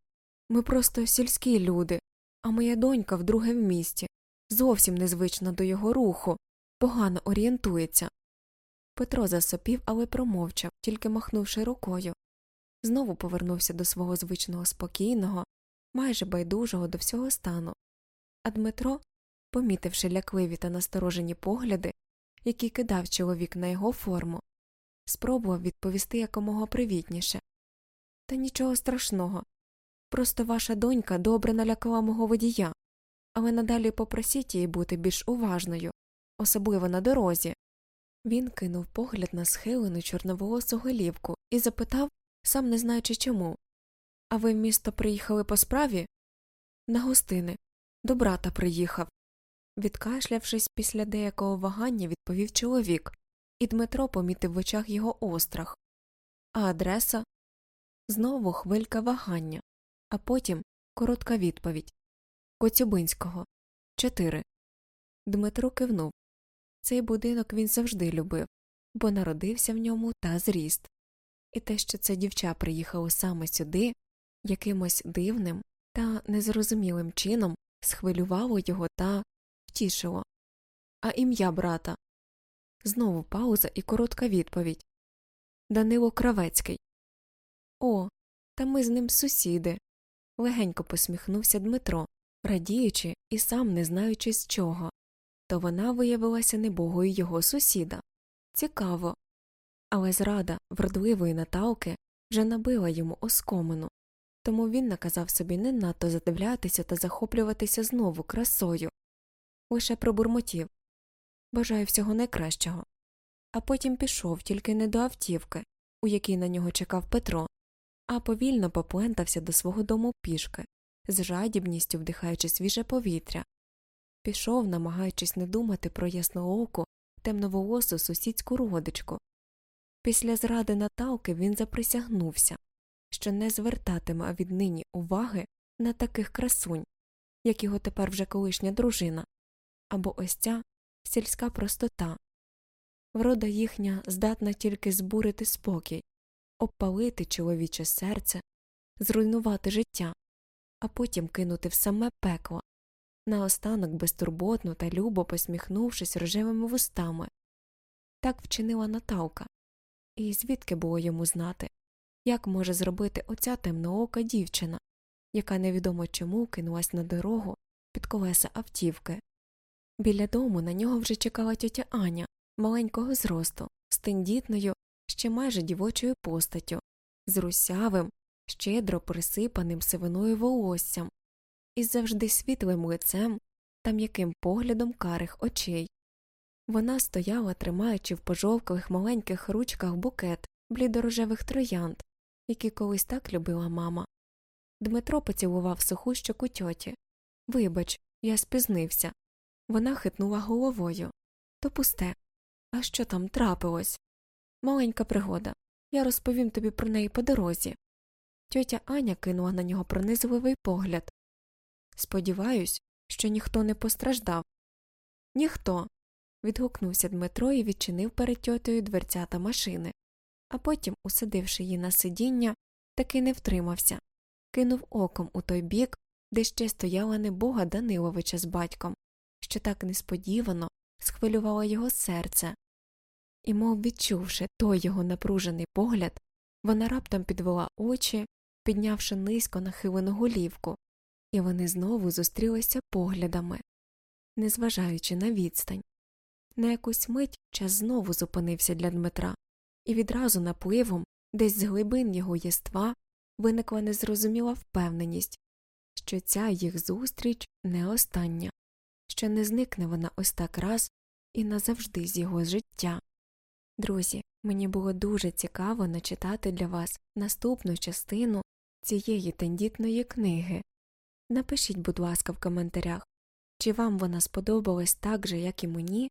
Ми просто сільські люди, а моя донька вдруге в місті, зовсім незвична до його руху, погано орієнтується. Петро засопів, але промовчав, тільки махнувши рукою. Знову повернувся до свого звичного спокійного, майже байдужого до всього стану. А Дмитро, помітивши лякливі та насторожені погляди, які кидав чоловік на його форму, спробував відповісти якомога привітніше. Та нічого страшного. Просто ваша донька добре налякала мого водія, але надалі попросіть її бути більш уважною, особливо на дорозі. Він кинув погляд на схилену чорноволосу голівку і запитав, сам не знаючи чому А ви в місто приїхали по справі? На гостини. До брата приїхав. Відкашлявшись після деякого вагання, відповів чоловік, і Дмитро помітив в очах його острах. А адреса? Знову хвилька вагання, а потім коротка відповідь Коцюбинського. Чотири. Дмитро кивнув. Цей будинок він завжди любив, бо народився в ньому та зріст. І те, що це дівча приїхало саме сюди, якимось дивним та незрозумілим чином схвилювало його та втішило. А ім'я брата. Знову пауза і коротка відповідь Данило Кравецький. О, та ми з ним сусіди. Легенько посміхнувся Дмитро, радіючи і сам не знаючи з чого. То вона виявилася небогою його сусіда. Цікаво. Але зрада вродливої Наталки вже набила йому оскомину, тому він наказав собі не надто задивлятися та захоплюватися знову красою, лише пробурмотів бажаю всього найкращого. А потім пішов тільки не до автівки, у якій на нього чекав Петро, а повільно поплентався до свого дому пішки, з жадібністю вдихаючи свіже повітря. Пішов, намагаючись не думати про яснооку, темноволосу сусідську родичку. Після зради Наталки він заприсягнувся, що не звертатиме віднині уваги на таких красунь, як його тепер вже колишня дружина, або ось ця сільська простота. Врода їхня здатна тільки збурити спокій, обпалити чоловіче серце, зруйнувати життя, а потім кинути в саме пекло, наостанок безтурботно та любо посміхнувшись рожевими вустами. Так вчинила Наталка, і звідки було йому знати, як може зробити оця темноока дівчина, яка невідомо чому кинулась на дорогу під колеса автівки. Біля дому на нього вже чекала тьотя Аня, маленького зросту, з тендітною, ще майже дівочою постаттю, з русявим, щедро присипаним сивиною волоссям, із завжди світлим лицем та м'яким поглядом карих очей. Вона стояла, тримаючи в пожовклих маленьких ручках букет блідорожевих троянд, які колись так любила мама. Дмитро поцілував суху щоку тьоті. Вибач, я спізнився. Вона хитнула головою. То пусте. А що там трапилось? Маленька пригода. Я розповім тобі про неї по дорозі. Тьотя Аня кинула на нього пронизливий погляд. Сподіваюсь, що ніхто не постраждав. Ніхто. відгукнувся Дмитро і відчинив перед тьотею дверцята машини, а потім, усадивши її на сидіння, таки не втримався, кинув оком у той бік, де ще стояла небога Даниловича з батьком, що так несподівано схвилювало його серце. І, мов відчувши той його напружений погляд, вона раптом підвела очі, піднявши низько нахилену голівку, і вони знову зустрілися поглядами, незважаючи на відстань. На якусь мить час знову зупинився для Дмитра, і відразу напливом, десь з глибин його єства, виникла незрозуміла впевненість, що ця їх зустріч не остання, що не зникне вона ось так раз і назавжди з його життя. Друзі, мені було дуже цікаво начитати для вас наступну частину цієї тендітної книги. Напишіть, будь ласка, в коментарях, чи вам вона сподобалась так же, як і мені,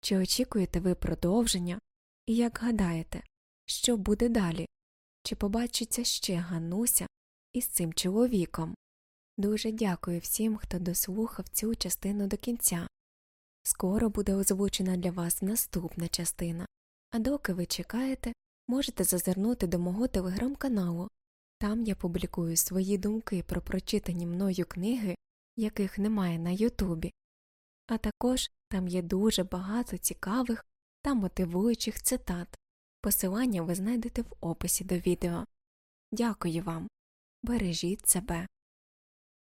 чи очікуєте ви продовження, і як гадаєте, що буде далі, чи побачиться ще Гануся із цим чоловіком. Дуже дякую всім, хто дослухав цю частину до кінця. Скоро буде озвучена для вас наступна частина. А доки ви чекаєте, можете зазирнути до мого телеграм-каналу. Там я публікую свої думки про прочитані мною книги, яких немає на Ютубі. А також там є дуже багато цікавих та мотивуючих цитат. Посилання ви знайдете в описі до відео. Дякую вам. Бережіть себе.